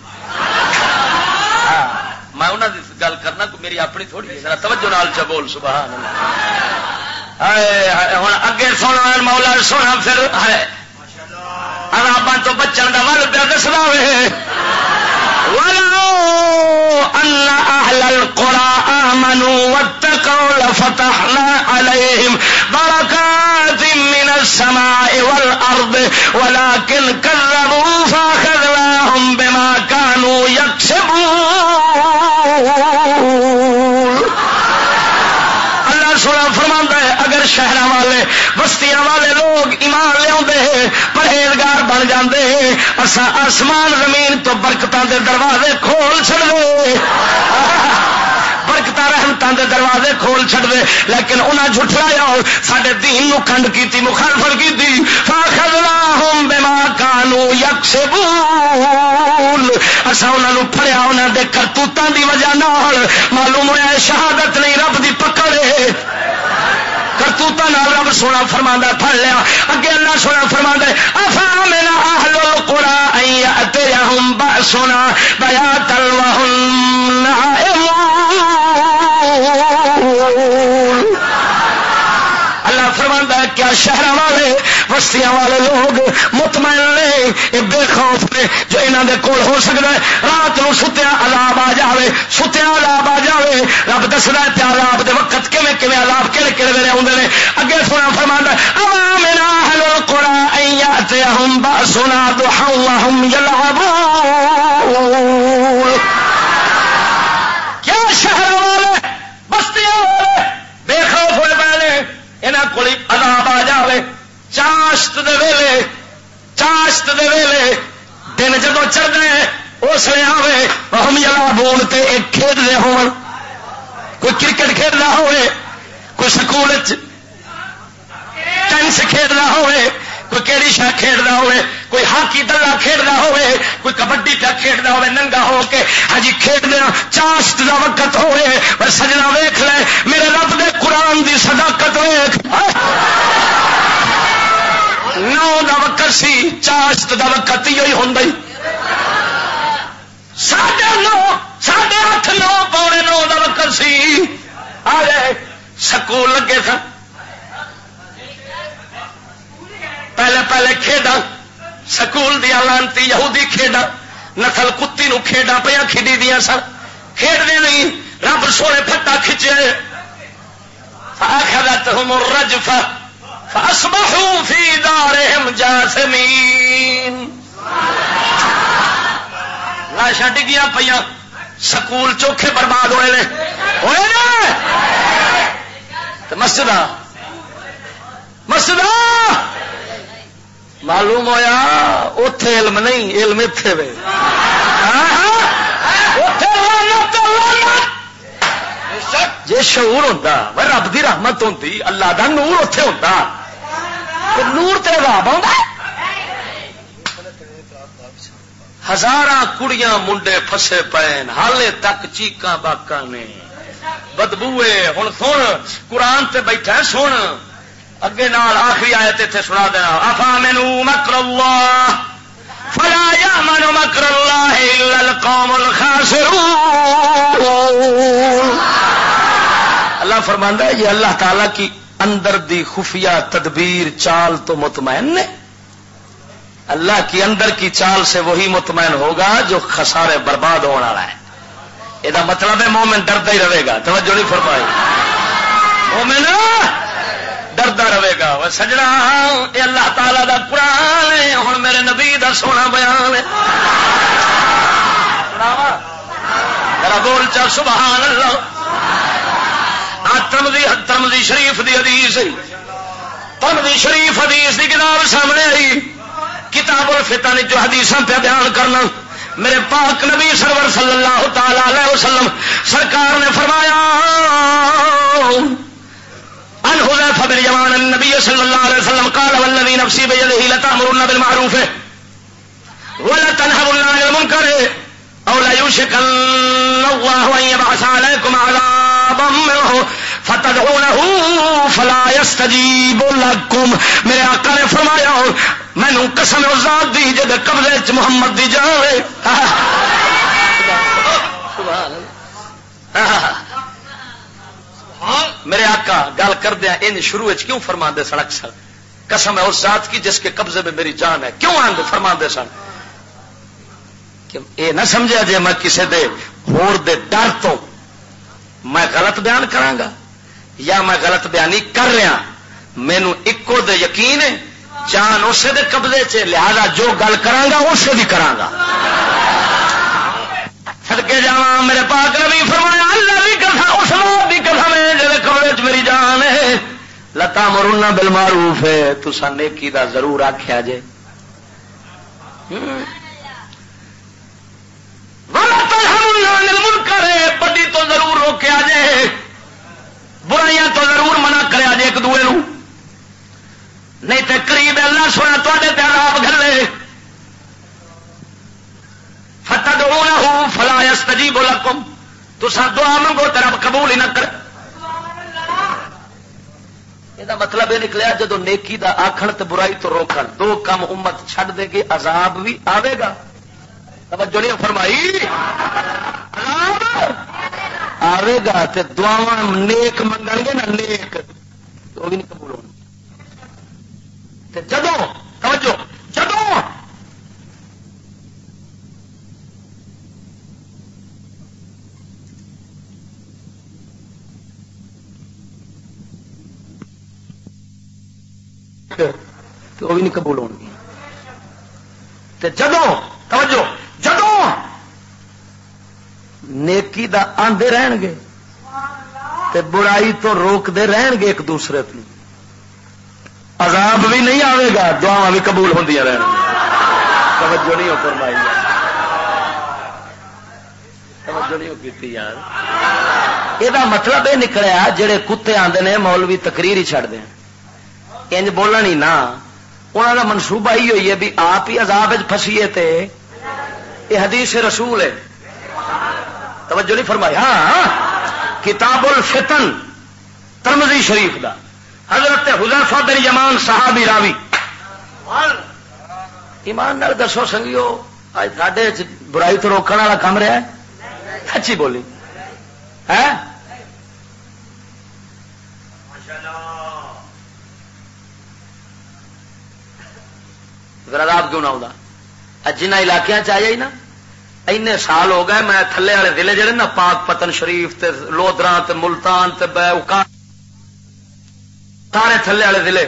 میں انہوں کی گل کرنا کوئی میری اپنی تھوڑی جی میرا توجہ نال چبول سبحان ہوں اگے سونا مولا سونا پھر ہے آرابا تو بچن کا ول پہ دسنا ہوئے أن أهل القرى آمنوا واتقوا لفتحنا عليهم بركات السماء والأرض، ولكن كذبوا فأخذناهم بما كانوا يكسبون. اللہ سونا فرما ہے، اگر شہر والے، بستیاں والے لوگ ایمان لیا پرہیزگار بن جاندے اسا آسمان زمین تو برکتوں دے دروازے کھول چڑ دے برکت رحمتوں دے دروازے کھول چھڑ دے لیکن انہاں جھٹلایا سڈے دین نو کنڈ کی مخالفت کی فاخذنا ہوں بما کانو اسا انہاں نو پھڑیا، انہاں دے کرتوتاں دی وجہ نال۔ معلوم ہوا شہادت نہیں، رب دی پکڑے کرتوت رب سونا فرما پڑ لیا اگے اللہ سونا فرما افا میرا آلو کوڑا ہوں سونا بیا تلو اللہ فرما کیا شہر والے بستیاں والے لوگ مطمئن نے یہ بے خوف نے جو انہوں دے کول ہو سکتا ہے، رات نو ستیا عذاب آ جائے ستیا عذاب آ جائے رب دستا ہے پیار عذاب دے وقت کیویں کیویں عذاب کہڑے کہڑے ویلے آتے ہیں اگے سونا فرما اما میرا ہلو کوڑا ایات ہم با سنا دو ہم کیا شہر والے، بستیاں والے بے خوف ہوئے پہلے یہاں کو عذاب چاشت دے ویلے چاشت دے ویلے دن جدو چڑھ گئے اس لیے آئے ہم جلا بون تے ایک کھیل رہے ہو کوئی کرکٹ کھیل رہا ہوئے کوئی سکول ٹینس کھیل رہا ہوئے کوئی کہڑی شہ کھیل رہا ہوئے کوئی ہاکی دلہ کھیل رہا ہوئے کوئی کبڈی پہ کھیل رہا ہوئے ننگا ہو کے ہاں کھیل دیا چاشت کا وقت ہوئے پر سجنا ویخ لے میرے رب دے قرآن دی صداقت ویخ نو دا وقت سی، چاشت دا وقت ہی ہوں ساڑھے نو ساڑھے اٹھ نو، پونے نو دا وقت سی۔ آئے سکول لگے سن۔ پہلے پہلے کھیڈا سکول دیا لانتی یہودی کھیڈا نسل کتی نو کھیڈا پہ کھیڈی دیا سن۔ کھیڈنے نہیں، رب سونے پٹا کھچے۔ آخرت ہم رجفہ فاصبحوا في دارهم جاثمين. لاشا ڈگیا پہ سکول چوکھے برباد ہوئے نے۔ ہوئے نا مسجد مسجد معلوم ہویا اتے علم نہیں، علم اتے وے۔ جی شعور ہوتا رب دی رحمت ہوتی اللہ دا نور اتے ہوتا نور تیرے راب ہزار کڑیاں منڈے فسے پے ہالے تک چیقا باقا نے۔ بدبوے ہوں سن، قرآن تے بیٹھا سن۔ اگے نال آخری آئے تے سنا دینا افا مینو مکر اللہ؟ فلا یا منو مکر اللہ القوم الخاسرون۔ اللہ فرماندہ ہے، یہ اللہ تعالی کی اندر دی خفیہ تدبیر چال تو مطمئن نے۔ اللہ کی اندر کی چال سے وہی مطمئن ہوگا جو خسارے برباد ہونے والا ہے۔ یہ مطلب ہے مومن ڈردا ہی رہے گا۔ توجہ نہیں فرمائی۔ مومن ڈردا رہے گا۔ وہ سجنا یہ اللہ تعالی دا قرآن ہے۔ ہوں میرے نبی دا سونا بیان ہے۔ بول چا، سبحان اللہ۔ ترمدی ترمدی شریف دی حدیث. ترمدی شریف حدیث دی کتاب سامنے آئی. کتاب الفتن جو حدیث پہ بیان کرنا. میرے پاک نبی سرور صلی اللہ تعالی علیہ وسلم سرکار نے فرمایا ان حذیفہ بن جوان النبی صلی اللہ علیہ وسلم قال والذی نفسی بے یدہ لتا مرنا بالمعروف ولا تنهون عن المنكر او لا الله ان يبعث عليكم عذابا منه فتدعونه فلا يستجيب لكم. میرے آقا نے فرمایا مینو قسم ذات دی جد قبضے چ محمد دی جاوے۔ میرے آقا، گل کر دیا ان شروع کیوں فرما دے سن؟ اکثر قسم ہے اس ذات کی جس کے قبضے میں میری جان ہے۔ کیوں آدھے فرما دے سن؟ یہ نہ سمجھا جی میں کسی دے ہور دے ڈر تو میں غلط بیان کرانگا یا میں غلط بیانی کر رہا مینو ایکو دے یقین ہے، جان اسے دے قبضے چ لہذا جو گل کرانگا اسے بھی کرانگا سڑکے جا میرے پاک نبی فرمایا، اللہ بھی کتھا اس بھی کتھا میں جی قبضے چ میری جان ہے۔ لتا مرونا بل معروف ہے۔ تو نیکی دا ضرور آخیا جے۔ کرے، بڑی تو ضرور روکیا جائے۔ برائیاں تو ضرور منع کریا جائے ایک دوے نہیں تو قریب اللہ سونا تے آپ گلے فتح دو نہ فلاس تجیب لکم تو سب دعا منگو تیرا قبول ہی نہ کر۔ یہ مطلب یہ نکلیا جدو نیکی دا آخر تو برائی تو روکن۔ دو کام امت چھڈ دے گی، عذاب بھی آئے گا۔ توجہ نہیں فرمائی؟ آئے گا تے دعا نیک منگ گے نا نیک، تو بھی نہیں قبول ہونا جدو توجہ جدو تو وہ بھی نہیں قبول ہو جدو توجہ نیکی دا آندے رہن گے تے برائی تو روکتے رہن گے ایک دوسرے کو عذاب بھی نہیں آئے گا دعا بھی قبول ہوں رہن۔ توجہ نہیں ہو فرمائی۔ توجہ نہیں ہو یار۔ یہ مطلب یہ نکلیا جہے کتے آتے ہیں مولوی تقریر ہی چڑھتے ہیں انج بولن ہی نہ انہوں کا منصوبہ ہی ہوئی ہے بھی آپ ہی عذاب فسیے تے۔ یہ حدیث رسول ہے۔ توجہ نہیں فرمائی۔ ہاں, ہاں، کتاب الفتن ترمزی شریف دا۔ حضرت حضرفہ بن یمان صحابی راوی۔ ایمان نال دسو سنگیو اج ساڈے برائی تو روکنے والا کام رہا ہے؟ سچی بولی۔ ہاں؟ ہے آپ کیوں نہ آ جنہ علاقے چاہیے نا۔ این سال ہو گئے میں تھلے والے ضلع جڑے نا پاک پتن شریف تے لودرا تے ملتان تے سارے تھلے والے ضلع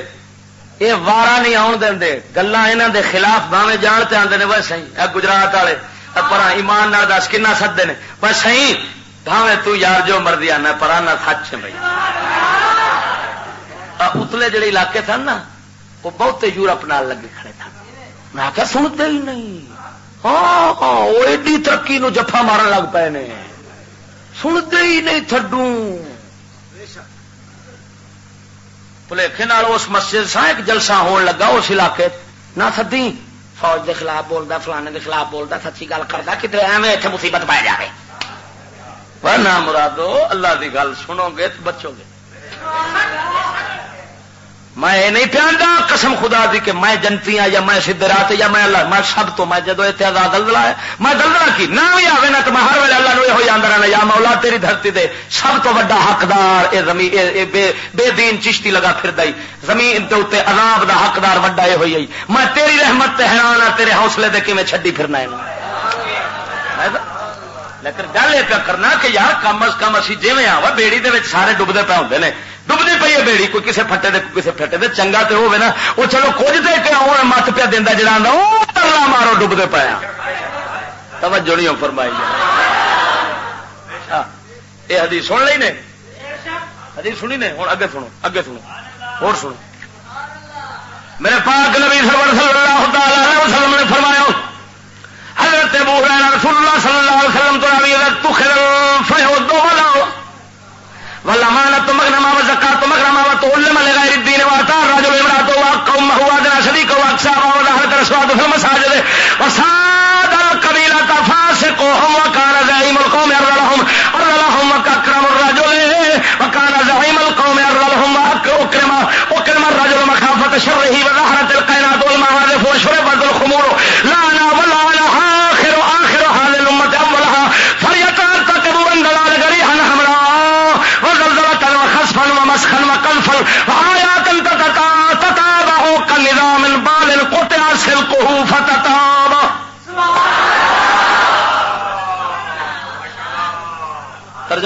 یہ وارا نہیں آن دے گلا یہاں دے خلاف باوے جان تے آتے ہیں بس سی گجرات والے پر ایمان نہ دس کنا سدے نے بس سی بھاوے تو یار جو مرضی آنا پر آنا سچ بھائی اتلے جڑے علاقے تھے نا وہ بہتے یورپ نال لگے کھڑے تھے میں کیا سنتے ہی نہیں ہاں وہ ایڈی ترقی نو جفا مارن لگ پے نے سنتے ہی نہیں تھڈو پلیکھے اس مسجد سا ایک جلسہ ہون لگا اس علاقے نہ سدی فوج دے خلاف بولتا فلانے دے خلاف بولتا سچی گل کرتا کتنے ایویں اتنے مصیبت پائی جائے نہ مرادو اللہ دی گل سنو گے تو بچو گے میں یہ نہیں پیاندا قسم خدا دی کہ میں جنتی ہاں یا میں سدھرات یا میں اللہ میں سب تو میں جدو اتنے اتحاد دلدلا ہے میں دلدلا کی؟ نہ بھی آئے نا تو میں ہر ویلے اللہ یہ آدھا رہنا یا مولا تیری دھرتی دے سب تو وا حقدار اے زمین اے اے بے, بے دین چشتی لگا پھر دائی زمین کے اتنے عذاب دا حقدار وڈا یہ ہوئی میں تیری رحمت تے حیران ہاں تیرے حوصلے دے کہ چھڈی پھرنا ہے۔ لیکن گل یہ کرنا کہ یار کم از کم اسی جی آ بیڑی دے سارے ڈبتے پہ ہوتے ہیں ڈبنی پی ہے بیڑی کوئی کسی پٹے دے کوئی کسی پٹے دے چنگا تو ہوے نا وہ چلو کچھ دے کے آؤ مت پیا دینا جڑا آتا مارو ڈبتے پایا توجہ نہیں فرمائی یہ حدیث سن لی نے حدیث سنی نے ہوں اگے سنو اگے سنو اور سنو میرے پاک نبی سرور صلی اللہ تعالی وسلم نے فرمایا حضرت ابو ہریرہ رسول اللہ صلی اللہ علیہ وسلم تو نبی تو خیر فہو دو ولمانت مغنما وزکات مغنما وتعلم لغير الدين واعطى الرجل امراته وقوم هو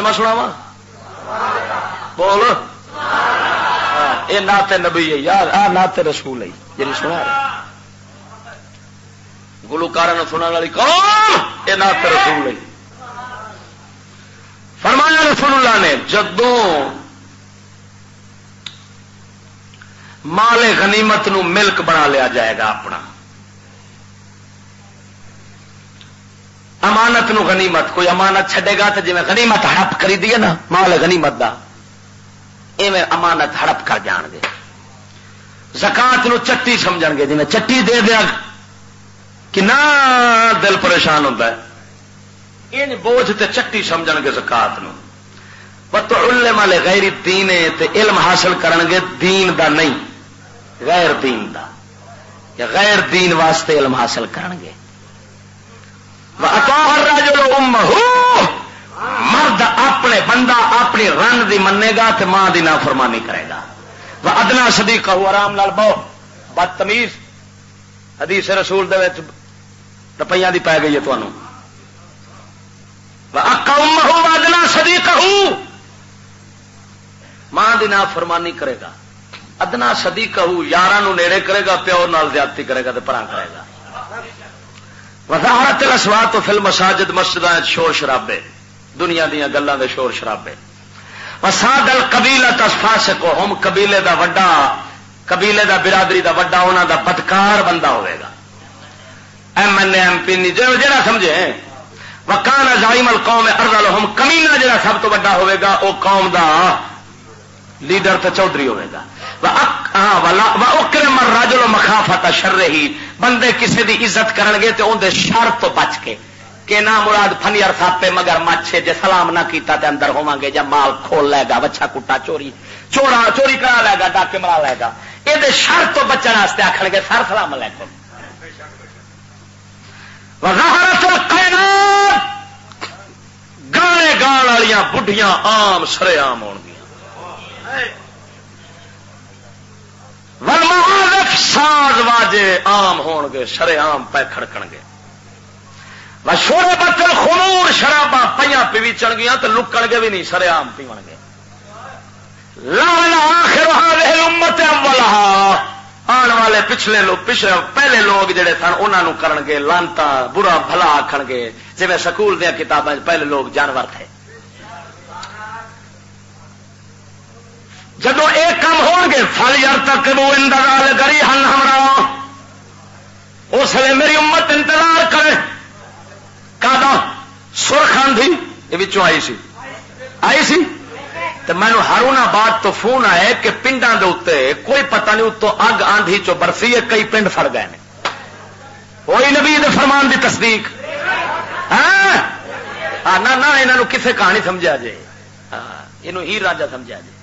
ترجمہ سنا وا؟ بول۔ یہ نات نبی ہے، یار آ نات رسول ہے جی سنا گلوکار سننے والی کون؟ یہ نات رسول ہے۔ فرمایا رسول اللہ نے جدو مال غنیمت نو ملک بنا لیا جائے گا اپنا امانت نو غنیمت، کوئی امانت چھڈے گا تو جی غنیمت ہڑپ کری دیے نا، مال غنیمت دا، ایویں امانت ہڑپ کر جان گے۔ زکات نو چٹی سمجھ گے جی چٹی دے دیا کہ نہ دل پریشان ہوتا ہے۔ یہ بوجھ تے چٹی سمجھ گے زکات نو۔ پتو علم والے غیر دین تے علم حاصل کرن گے دین دا نہیں، غیر دین دا۔ یا غیر دین واسطے علم حاصل کرن گے۔ مرد اپنے بندہ اپنی رن دی منے گا تو ماں دی نافرمانی کرے گا۔ وہ ادنا سدی کہو آرام لال بہو۔ بدتمیز۔ حدیث رسول دے روپیہ دی پی گئی ہے تمہوں ادنا سدی کہو ماں دی نافرمانی کرے گا۔ ادنا سدی کہو یار نیڑے کرے گا، پیو نال زیادتی کرے گا تو پرا کرے گا۔ وضاحت رسوا تو فل مساجد مسجد شور شرابے۔ دنیا دیا گلوں کے شور شرابے۔ وساد قبیلا تسفا سکو ہوم قبیلے دا وڈا، قبیلے دا برادری دا وڈا انہوں دا بدکار بندہ ہوئے گا۔ M N A, M P جہاں سمجھے۔ وکان زائم القوم ارد الحم کمینا جہاں سب تو وڈا ہوئے گا وہ قوم دا لیڈر تو چودھری ہوئے گا۔ مر راجو مخافت شر رہی بندے کسی دی عزت کرن گے تو اندر شر تو بچ کے کہ نہ مراد فنیر تھاپے مگر مچھے جے سلام نہ کیتا تے اندر ہوا گے جب مال کھول لے گا بچا کٹا چوری چورا چوری کرا لے گا ڈاکے مرا لے گا۔ یہ شر تو بچن واسطے آخر گے سر سلام علیکم۔ گانے گان والی بڑھیاں آم سرے آم ہو ساز واجے آم ہون گے شرے آم پہ کھڑکن گے چھوڑے بچن خمور شرابا پہ پیچن گیا تو لکن گے بھی نہیں سرے آم پیو گے لانا آخر امت آن والے پچھلے لوگ، پچھلے، پہلے لوگ جڑے سن انہوں کرن گے لانتا برا بھلا آخن گے جی سکول دیا کتابیں پہلے لوگ جانور تھے۔ جب یہ کام ہو گے فل یار تک وہ انتظار کری ہن ہمارا اس لیے میری امت انتظار کرے۔ کا سرخ آندھی۔ یہ آئی سی۔ آئی سی؟ تو مینو ہرونا باد تو فون آئے کہ پنڈا دے اتنے کوئی پتہ نہیں اتو اگ آندھی چو برفی ہے، کئی پنڈ فر گئے ہیں وہی نبی دے فرمان دی تصدیق۔ ہاں؟ ہاں، نہ یہاں کسے کہانی سمجھا جائے یہ ہاں، ہی راجا سمجھا جائے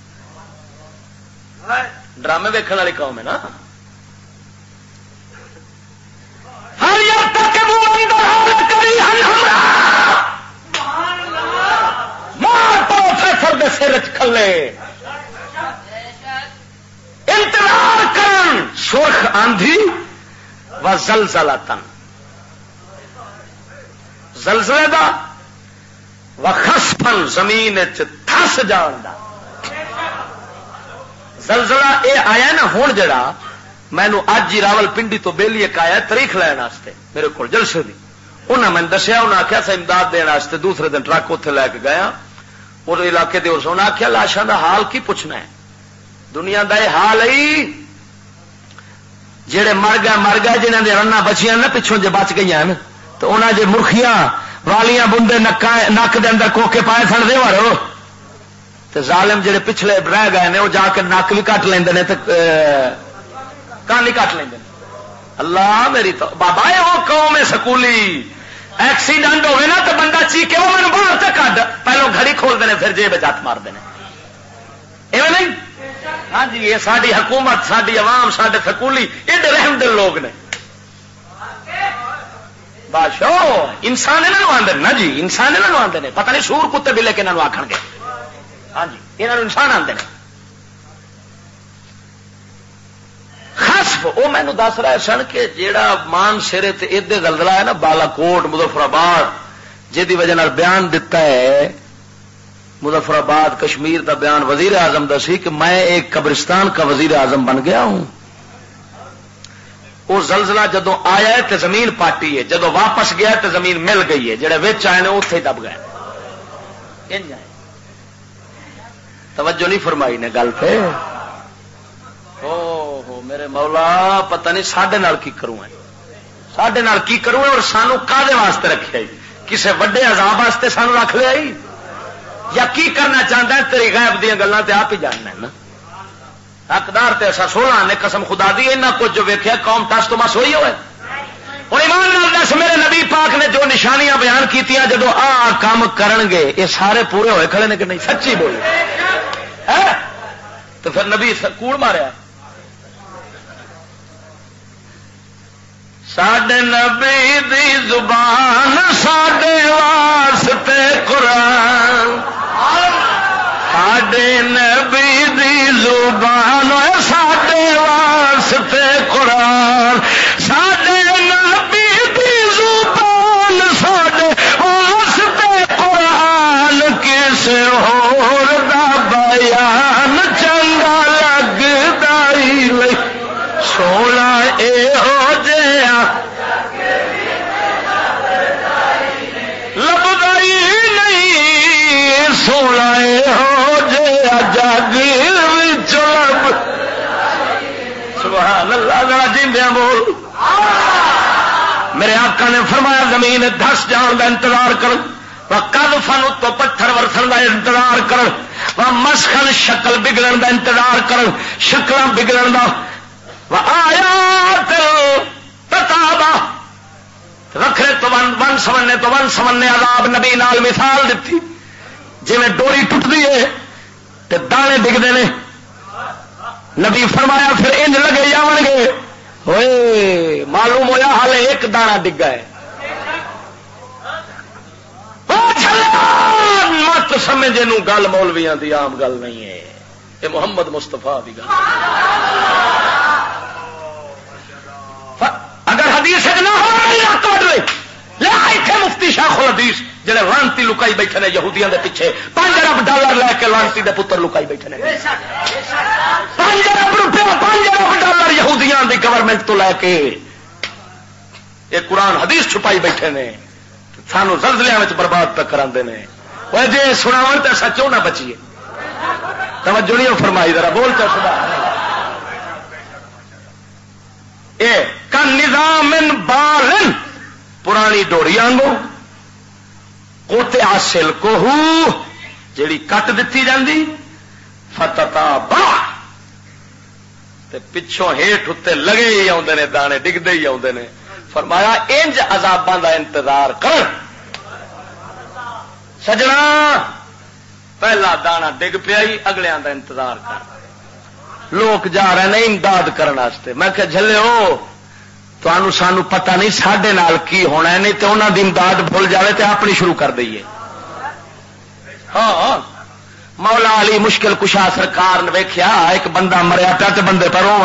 ڈرامے ویکن والی قوم ہے نا۔ پروفیسر سر چلے انتظار کرن۔ سرخ آندھی و زلزلہ تن زلزلے دا و خسفن زمین تھس جان دا۔ زلزلہ اے آیا نا ہوں جڑا مینو اج ہی راول پنڈی تو بہلی ایک آیا تاریخ لین میرے کو جلسے دی۔ انہیں میں دسیا انہیں آخیا سا امداد دن دوسرے دن ٹرک اتنے لے کے گیا۔ اور علاقے دے انہیں آخیا لاشاں دا حال کی پوچھنا ہے؟ دنیا دا یہ حال ہے جہے مر گئے مر گئے جنہوں نے رنا بچیاں نا پچھوں جی بچ گئی ہیں تو انہیں جی مرخیاں والیاں بندے نک دے اندر کوکے پائے سن دے مارو تو ظالم جڑے پچھلے رہ گئے نے وہ جا کے نک بھی کٹ لیندے نے لیں کان ہی کٹ لیں اللہ میری تو بابا وہ قوم ہے سکولی۔ ایکسیڈنٹ ہوئے نا تو بندہ چیکے وہ میرے باہر تک کٹ پہلو گھڑی کھولتے ہیں پھر جیب ہاتھ مارتے ہیں نہیں؟ ہاں جی یہ ساری حکومت ساری عوام سارے سکولی، ایڈے رحم دل لوگ نے۔ بادشاہ، انسان یہاں آدھے نا جی انسان یہاں آدھے پتہ نہیں سور کتے بلے کے یہاں آخ گے۔ ہاں جی یہ انسان آتے ہیں خسف وہ مینو دس رہے سن کہ جیڑا مان سرے ادے گلدلا ہے نا بالا کوٹ مظفر آباد جی وجہ بیان دتا ہے مظفر آباد کشمیر دا بیان وزیر اعظم دا سی کہ میں ایک قبرستان کا وزیر اعظم بن گیا ہوں۔ وہ زلزلہ جدو آیا ہے تو زمین پاٹی ہے جدو واپس گیا تو زمین مل گئی ہے، جڑے وچ آئے اتے دب گئے۔ توجہ نہیں فرمائی نے گل پہ ہو میرے مولا، پتہ نہیں سڈے کی کروں سڈے کی کروں اور سانو کدے واسطے رکھے کسے وڈے عذاب واسطے سانو رکھ لیا یا کی کرنا چاہتا ہے؟ تیری غائب دیا گلوں تے آپ ہی جاننا نا؟ حقدار تے ایسا سولہ نے قسم خدا دی، اینا کچھ جو قوم ٹس تو مس ہوئی ہوئے۔ اور ایمان نال دس، میرے نبی پاک نے جو نشانیاں بیان کی جدو آ کام کرن گے یہ سارے پورے ہوئے کھڑے نے کہ نہیں، سچی بولی۔ ہاں؟ تو پھر نبی کوڑ ماریا۔ ساڈے نبی دی زبان ساڈے واسطے قرآن۔ ساڈے نبی دی زبان ساڈے واسطے قرآن۔ ساڈے نبی دی زبان ساڈے واسطے قرآن۔ کس ہور دا بیان چنگا لگتا سونا اے ہو سونا ہو جگ سبحان اللہ، ذرا جیندیا بول۔ میرے آقا نے فرمایا، زمین دس جان کا انتظار کر۔ کل فن تو پتھر ورسن کا انتظار کر۔ مسخن شکل بگڑن کا انتظار کر۔ شکل بگڑن کا آیا تتابا رکھے تو ون ون سمنے تو ون سمنے عذاب نبی نال مثال دیتی۔ جی ڈوری ٹوٹتی ہے تو دانے ڈگتے ہیں۔ نبی فرمایا پھر انج لگے جان گے۔ ہوئے، معلوم ہوا ہال ایک دانا ڈگا ہے مت سمجھے گل مولویا کی آم گل نہیں ہے۔ یہ محمد مستفا کی گل۔ اگر حدیث نہ ہو مفتی شاہ الحدیث جڑے لانتی لکائی بیٹھے نے یہودیاں دے پیچھے پانچ ارب ڈالر لے کے لانتی دے پتر لکائی بیٹھے نے۔ پانچ ارب روپیہ پانچ ارب ڈالر یہودیاں دی گورنمنٹ تو لے کے یہ قرآن حدیث چھپائی بیٹھے نے۔ سانو زلزلے میں برباد تک کرا وہ جی سناو تو ایسا کیوں نہ بچیے؟ توجہ نہیں فرمائی، ذرا بول چا سنا کن نظام بارن، پرانی ڈوری آنگو کوتے حاصل کو جیڑی کٹ دیتی جاندی، فتتا با تے پچھوں ہیٹ اتنے لگے ہی آتے نے، دانے ڈگتے ہی آتے نے۔ فرمایا، انج عذاباں دا انتظار کر۔ سجنا، پہلا دانا ڈگ پیا اگلے دا انتظار کر۔ لوگ جا رہے ہیں امداد کرنے میں کہ جلے ہو۔ تو سانو پتا نہیں سڈے نال کی ہونا ہے، نہیں تو انہوں کی امداد بھول جائے تو اپنی شروع کر دئیے۔ ہاں،, ہاں مولا علی مشکل کشا سرکار نے ویخیا ایک بندہ مریا پیا تو بندے پر رو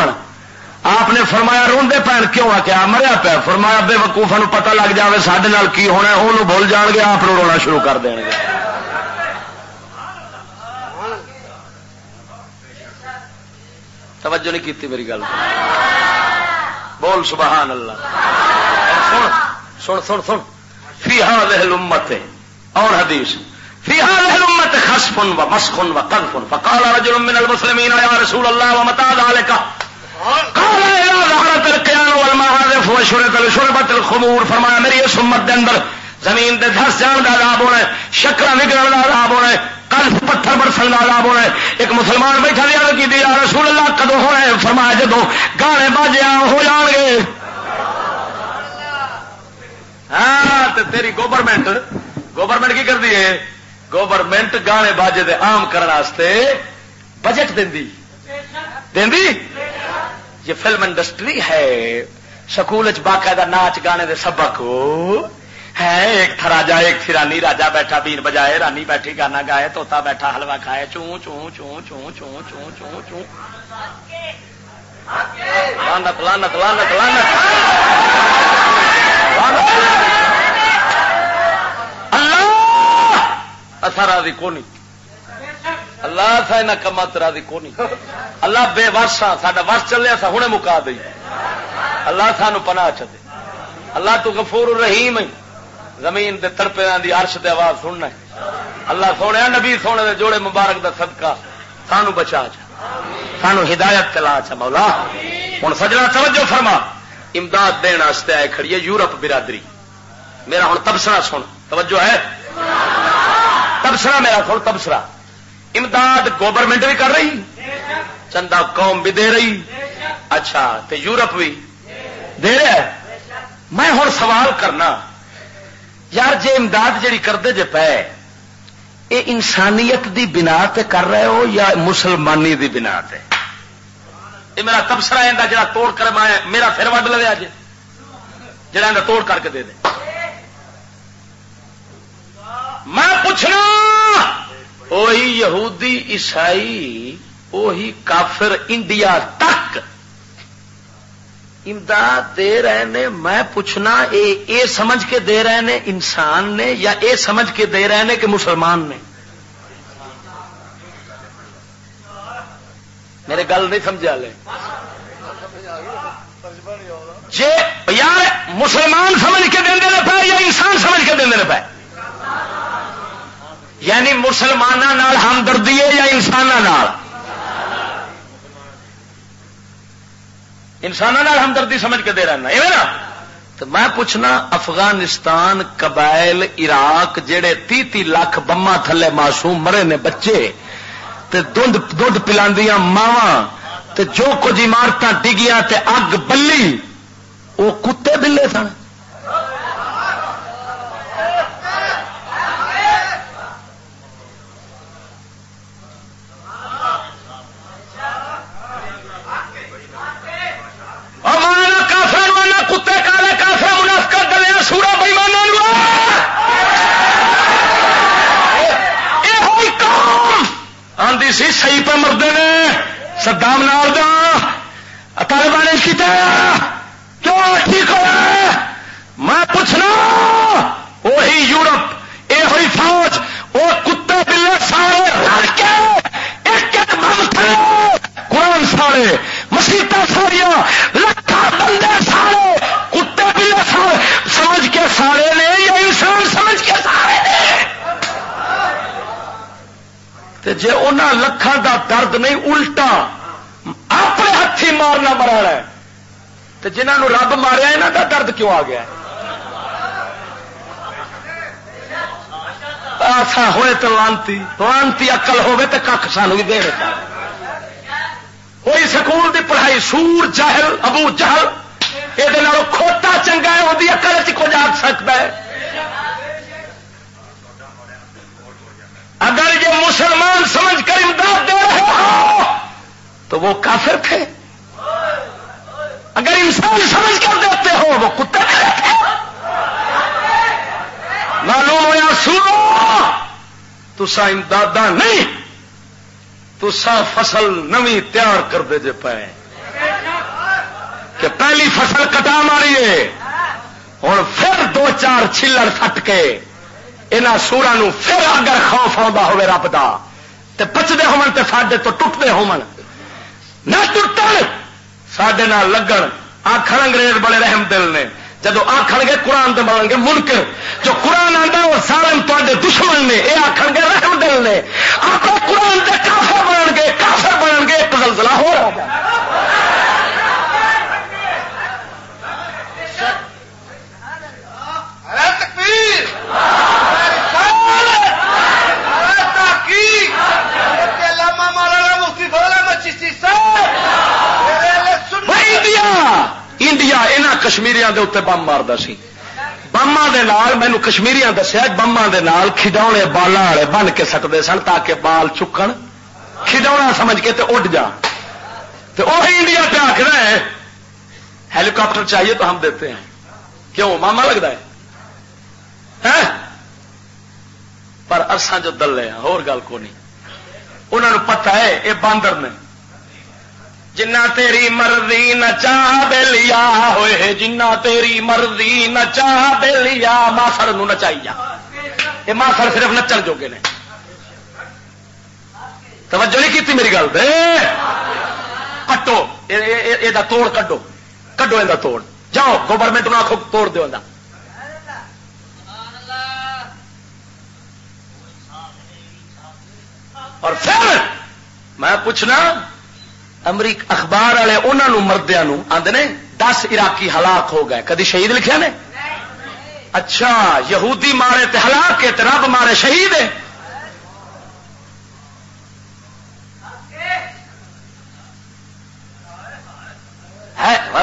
آپ نے فرمایا روڈے پین کیوں آ کیا مریا پیا۔ فرمایا بے وقوفا پتا لگ جائے سڈے کی ہونا ہے وہ بھول جان گے، آپ رونا شروع کر دیں گے۔ توجہ نہیں کی میری گل۔ بول سبحان اللہ۔ سن سن سن فی هذه الامه اور حدیث۔ فی هذه الامه خسف و مسخ و قذف۔ فقال رجل من المسلمين يا رسول الله ومتى ذلك؟ قال اذا ظهرت القيان والمعازف وشربت شربت الخمور۔ فرمایا، میری اس امت دے اندر زمین دے دھس جان دا عذاب ہونا ہے شکر نگرن دا عذاب ہونا ہے کل پتھر برسن کا عذاب ہونا ہے ایک مسلمان بیٹھا دیا کی دیا رسول اللہ کدو ہونا ہے فرمایا جدو گانے باجیا ہو جان گے ہاں تیری گورنمنٹ گورنمنٹ کی کرتی ہے؟ گورنمنٹ گانے باجے دے عام کرنے بجٹ دینی۔ دینی؟ یہ فلم انڈسٹری ہے۔ سکول باقاعدہ ناچ گانے دے سبق۔ ہے، ایک تھا راجا، ایک تھی رانی، راجا بیٹھا، بین بجائے، رانی بیٹھی، گانا گائے توتا بیٹھا حلوا کھائے چون چون چون چون چون چون چون چون لانت لانت لانت لانت اللہ اثر دی کونی؟ اللہ سا یہاں کما ترا دی کونی؟ اللہ بے ورس ہاں سا ورس چلے سا ہوں مکا دئی۔ اللہ سانو پناہ چ دے اللہ تو غفور رحیم زمین دے تڑپے دی عرش دے آواز سننا ہے۔ اللہ سونے، نبی سونے دے جوڑے مبارک دا صدقہ سانو بچا چا سانو ہدایت تلا چا مولا۔ ہوں سجنا توجہ فرما۔ امداد دن آئے کھڑی ہے یورپ برادری۔ میرا ہوں تبصرہ سن۔ توجہ ہے؟ تبصرہ میرا سن، تبصرہ۔ امداد گورنمنٹ بھی کر رہی، چندہ قوم بھی دے رہی۔ اچھا تے یورپ بھی دے رہا ہے؟ میں ہوں سوال کرنا۔ یار جی امداد جیڑی کرتے جے پے یہ انسانیت دی بنا تے کر رہے ہو یا مسلمانی دی بنا تے؟ یہ میرا تبصرہ ہے جڑا توڑ کر میں میرا پھر وڈ لے اج جڑا توڑ کر کے دے دے۔ میں پوچھنا وہی یہودی عیسائی وہی کافر انڈیا تک امداد دے رہے نے، میں پوچھنا، اے اے سمجھ کے دے رہے نے انسان نے یا اے سمجھ کے دے رہے نے کہ مسلمان نے؟ میرے گل نہیں سمجھا لے جی یار، مسلمان سمجھ کے دے دے پہ یا انسان سمجھ کے دے پہ یعنی مسلمانوں ہمدردی ہے یا انسانوں انسانوں ہمدردی سمجھ کے دے رہنا نا تو میں پوچھنا، افغانستان، قبائل، عراق جڑے تی تی لاکھ بما تھلے معصوم مرے نے بچے، تے دھند دھد پلاندیاں ماوا تے جو کچھ عمارت ڈگیاں تے اگ بلی، وہ کتے بلے سن۔ آدھی سی سی پہ مردے نے۔ سدام نال دا۔ طالبان کیا کیوں ٹھیک ہوا میں پوچھنا، وہی یورپ یہ ہوئی فوج، وہ کتے بلے سارے رل کے ایک ایک بم تھے قرآن سارے مسیطا ساریا لکھا بندے سارے۔ سمجھ کے سارے نے یا انسان سمجھ کے سارے نے؟ جی ان لکھان دا درد نہیں، الٹا اپنے ہاتھی مارنا مرا ہے۔ تو جنہوں رب ماریا یہاں دا درد کیوں آ گیا؟ ایسا ہوئے تو لانتی لانتی اقل ہوے تو کھ سان بھی دے کوئی سکول دی پڑھائی سور جہل ابو جہل یہ کھوتا چنگا ہے وہ اکل چ کچھ آ سکتا ہے اگر یہ مسلمان سمجھ کر امداد دے رہے ہو تو وہ کافر تھے اگر انسان سمجھ کر دیتے ہو وہ کتے تھے معلوم ہوا سنو تو سا امداد نہیں تو سا فصل نمی تیار کر دے جے پائے کہ پہلی فصل کٹا ماری ہے۔ ہوں پھر دو چار چلڑ فٹ کے یہاں سورا پھر اگر خوف آتا ہوے رب کا تو پچتے ہون تو سڈے تو ٹوٹتے ہون۔ نہ ٹوٹن سڈے لگن۔ آخر انگریز بڑے رحم دل نے۔ جب آخر گے قرآن تو بنن گے ملک جو قرآن آتا وہ سارے تے دشمن نے۔ یہ آخر گے رحم دل نے۔ آخر قرآن کے کافر بنن گے، کافر بنن گے، ایک زلزلہ ہو رہا تکبیر انڈیا انڈیا یہاں کشمیری اتنے بم مارتا سی۔ بما مینو کشمیری دسیا بما کھڈونے بالا والے بن کے سکتے سن تاکہ بال چکن۔ کھڈونا سمجھ کے اڈ جان تو وہی انڈیا پہ آخر ہے ہیلی کاپٹر چاہیے تو ہم دیتے ہیں۔ کیوں؟ ماما لگتا ہے۔ پر ارساں جو دلے ہیں اور گل کو نہیں۔ انہوں نے پتا ہے یہ باندر نے۔ جنا تیری مرضی نچا بے لیا ہوئے جنا تیری مرضی نچا بے لیا ماسر نچائی جا۔ یہ ماسر صرف نچن جوگے نے۔ توجہ نہیں کی میری گل دے؟ کٹو یہ توڑ کڈو۔ کڈو یہ توڑ۔ جاؤ گورنمنٹ نہ آخو توڑ دو اور پھر میں پوچھنا، امریک اخبار والے انہوں مردیا آدھے دس عراقی ہلاک ہو گئے، کدی شہید لکھے نے؟ اچھا یہودی مارے تے ہلاک ہے رب مارے شہید ہے۔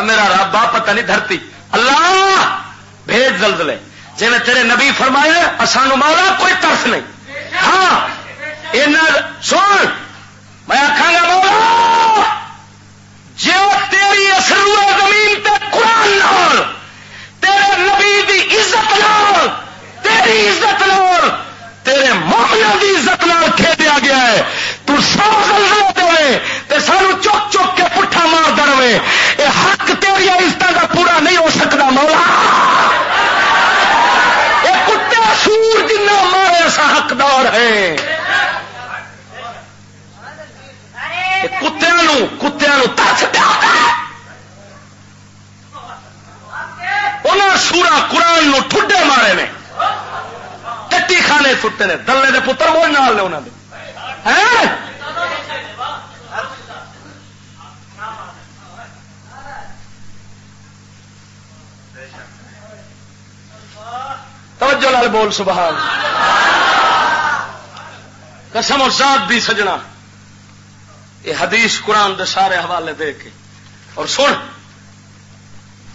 میرا رب آ پتہ نہیں دھرتی۔ اللہ، بھیج زلزلے۔ جی تیرے نبی فرمایا سانو مالا، کوئی ترس نہیں۔ ہاں سن، میں آخا گا مولا جو تیری اثر زمین تے قرآن نال، تیرے نبی دی عزت نال، تیری عزت نال، تیرے مومنا دی عزت نال کھیدیا گیا ہے۔ تو سو دے تے سانو چک چک کے پٹھا مار دے یہ حق تیری عزت کا پورا نہیں ہو سکتا مولا۔ یہ کتے سور جنہ مارے سا حقدار ہے کتوں کتوں ترس انہیں سورا قرآن نو ٹھڈے مارے نے۔ کٹی خانے ستے نے، دلے دے پتر موج نال نے انہوں نے توجہ لال بول، سبحان قسم اور ذات دی سجنا۔ یہ حدیث قرآن دے سارے حوالے دے کے۔ اور سن،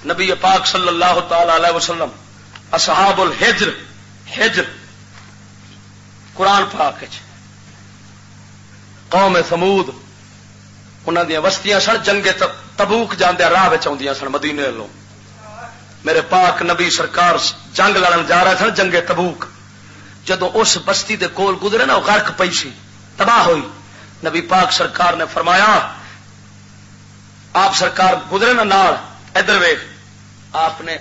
نبی پاک صلی اللہ تعالی علیہ وسلم، اصحاب الحجر، حجر، قرآن پاک قوم سمود انہوں دیا وستیاں سن جنگے تبوک جانے راہ آدی سن، مدینے لو میرے پاک نبی سرکار جنگ لڑن جا رہے سن جنگے تبوک۔ جدو اس بستی دے کول گزرے نا، وہ غرق پی سی، تباہ ہوئی۔ نبی پاک سرکار نے فرمایا، آپ سرکار گزرے نا نال، ادھر ویخ آپ نے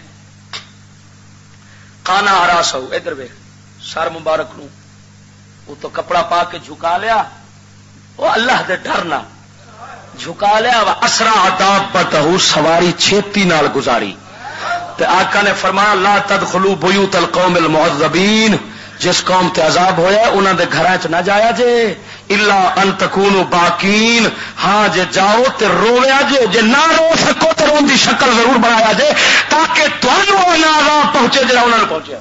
کانا ہرا سو، ادھر ویخ سر مبارک نو، وہ تو کپڑا پا کے جھکا لیا، وہ اللہ دے ڈرنا جھکا لیا اسرا آداب بتاؤ سواری چھتی نال گزاری۔ تے آقا نے فرمایا، لا تدخلو بیوت القوم المعذبین، جس قوم تے عذاب ہویا انہوں دے گھر چ نہ جایا جے۔ الا انتقون باقین۔ ہاں جے جاؤ تے رویا جے جے نہ رو سکو تو رون دی شکل ضرور بنایا جے، تاکہ تمہوں نہ عذاب پہنچے جڑا انہوں نے پہنچے۔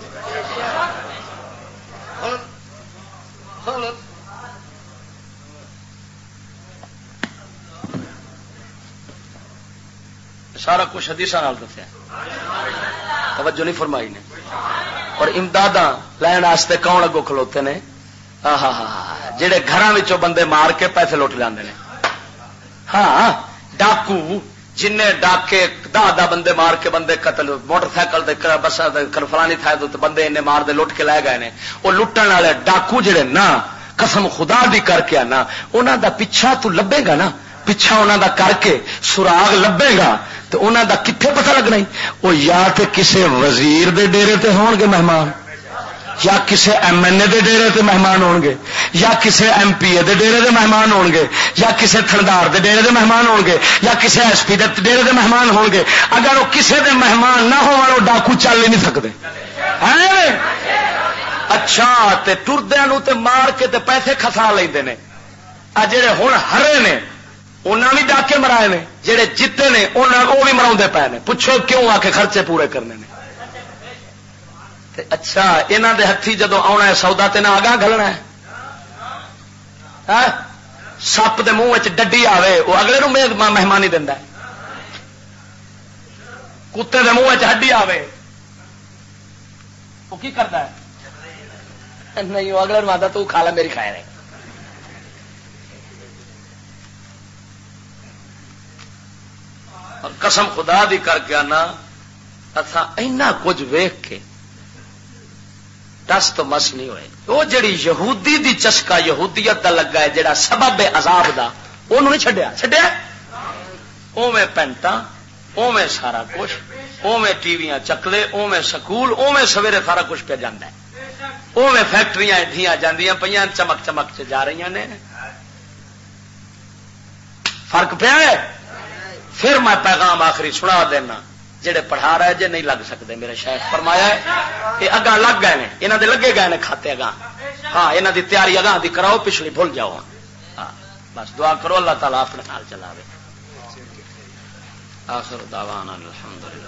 سارا کچھ حدیث دسیا۔ توجہ نہیں فرمائی نے۔ اور امداد لین واسطے کون اگو کھلوتے نے؟ جہے گھر بندے مار کے پیسے لٹ لے ہاں ڈاکو جن ڈاکے دہ دہ بندے مار کے بندے قتل موٹر سائیکل بس فلانی تھا بندے ان مار دے لٹ کے لے گئے وہ لٹن والے ڈاکو جڑے نا قسم خدا دی کر کے آنا انہوں دا پیچھا تو لبے گا نا پیچھا انہوں دا کر کے سراغ لبے گا تو انہوں دا کتنے پتہ لگنا وہ یا تو کسے وزیر دے ڈیرے تے ہون گے مہمان یا کسے ایم این اے دے ڈیرے تے مہمان ہون گے، یا کسے ایم پی اے دے ڈیرے دے مہمان ہون گے، یا کسے تھندار دے ڈیرے دے مہمان ہون گے، یا کسے ایس پی دے ڈیرے دے مہمان ہون گے، اگر وہ کسے دے مہمان نہ ہو ڈاکو چل ہی نہیں سکتے اچھا تے ٹردیا تے مار کے تے پیسے کسا لے جڑے ہوں ہرے نے انہوں بھی ڈاکے مرائے نے جہے جیتے نے وہ بھی مرا پے نے۔ پوچھو کیوں آ کے خرچے پورے کرنے نے؟ اچھا یہاں دے ہاتھی جدو آنا ہے سودا تین آگاہ گلنا ہے؟ سپ دے منہ ڈڈی آوے وہ اگلے نو مہمانی دینا کتے دے منہ ہڈی آوے۔ وہ کی کرتا ہے؟ نہیں وہ اگلا ماتا تو کھا لا، میری کھائے رہے قسم خدا دی کر کے آنا اتھا اینا کچھ ویخ کے دس تو مس نہیں ہوئے۔ وہ جڑی یہودی دی چسکا یہودیت دا لگا ہے، جڑا سبب عذاب دا وہ نہیں چڈیا چڈیا اوے پینٹا اوے سارا کچھ اوے ٹی وی چکلے اوے سکول اوے سویرے سارا کچھ پہ جانا ہے۔ اوے فیکٹری ڈیا جی پہ چمک چمک سے جا رہی نے۔ فرق پیا پھر میں پیغام آخری سنا دینا۔ جڑے پڑھا رہے جے نہیں لگ سکتے میرے شاید فرمایا ہے یہ اگاں لگ گئے ہیں یہاں دے لگے گئے ہیں کھاتے اگاں۔ ہاں یہاں دی تیاری اگاں دی کراؤ، پچھلی بھول جاؤ۔ ہاں بس دعا کرو، اللہ تعالیٰ اپنے نال چلا آخر دعوانا الحمدللہ۔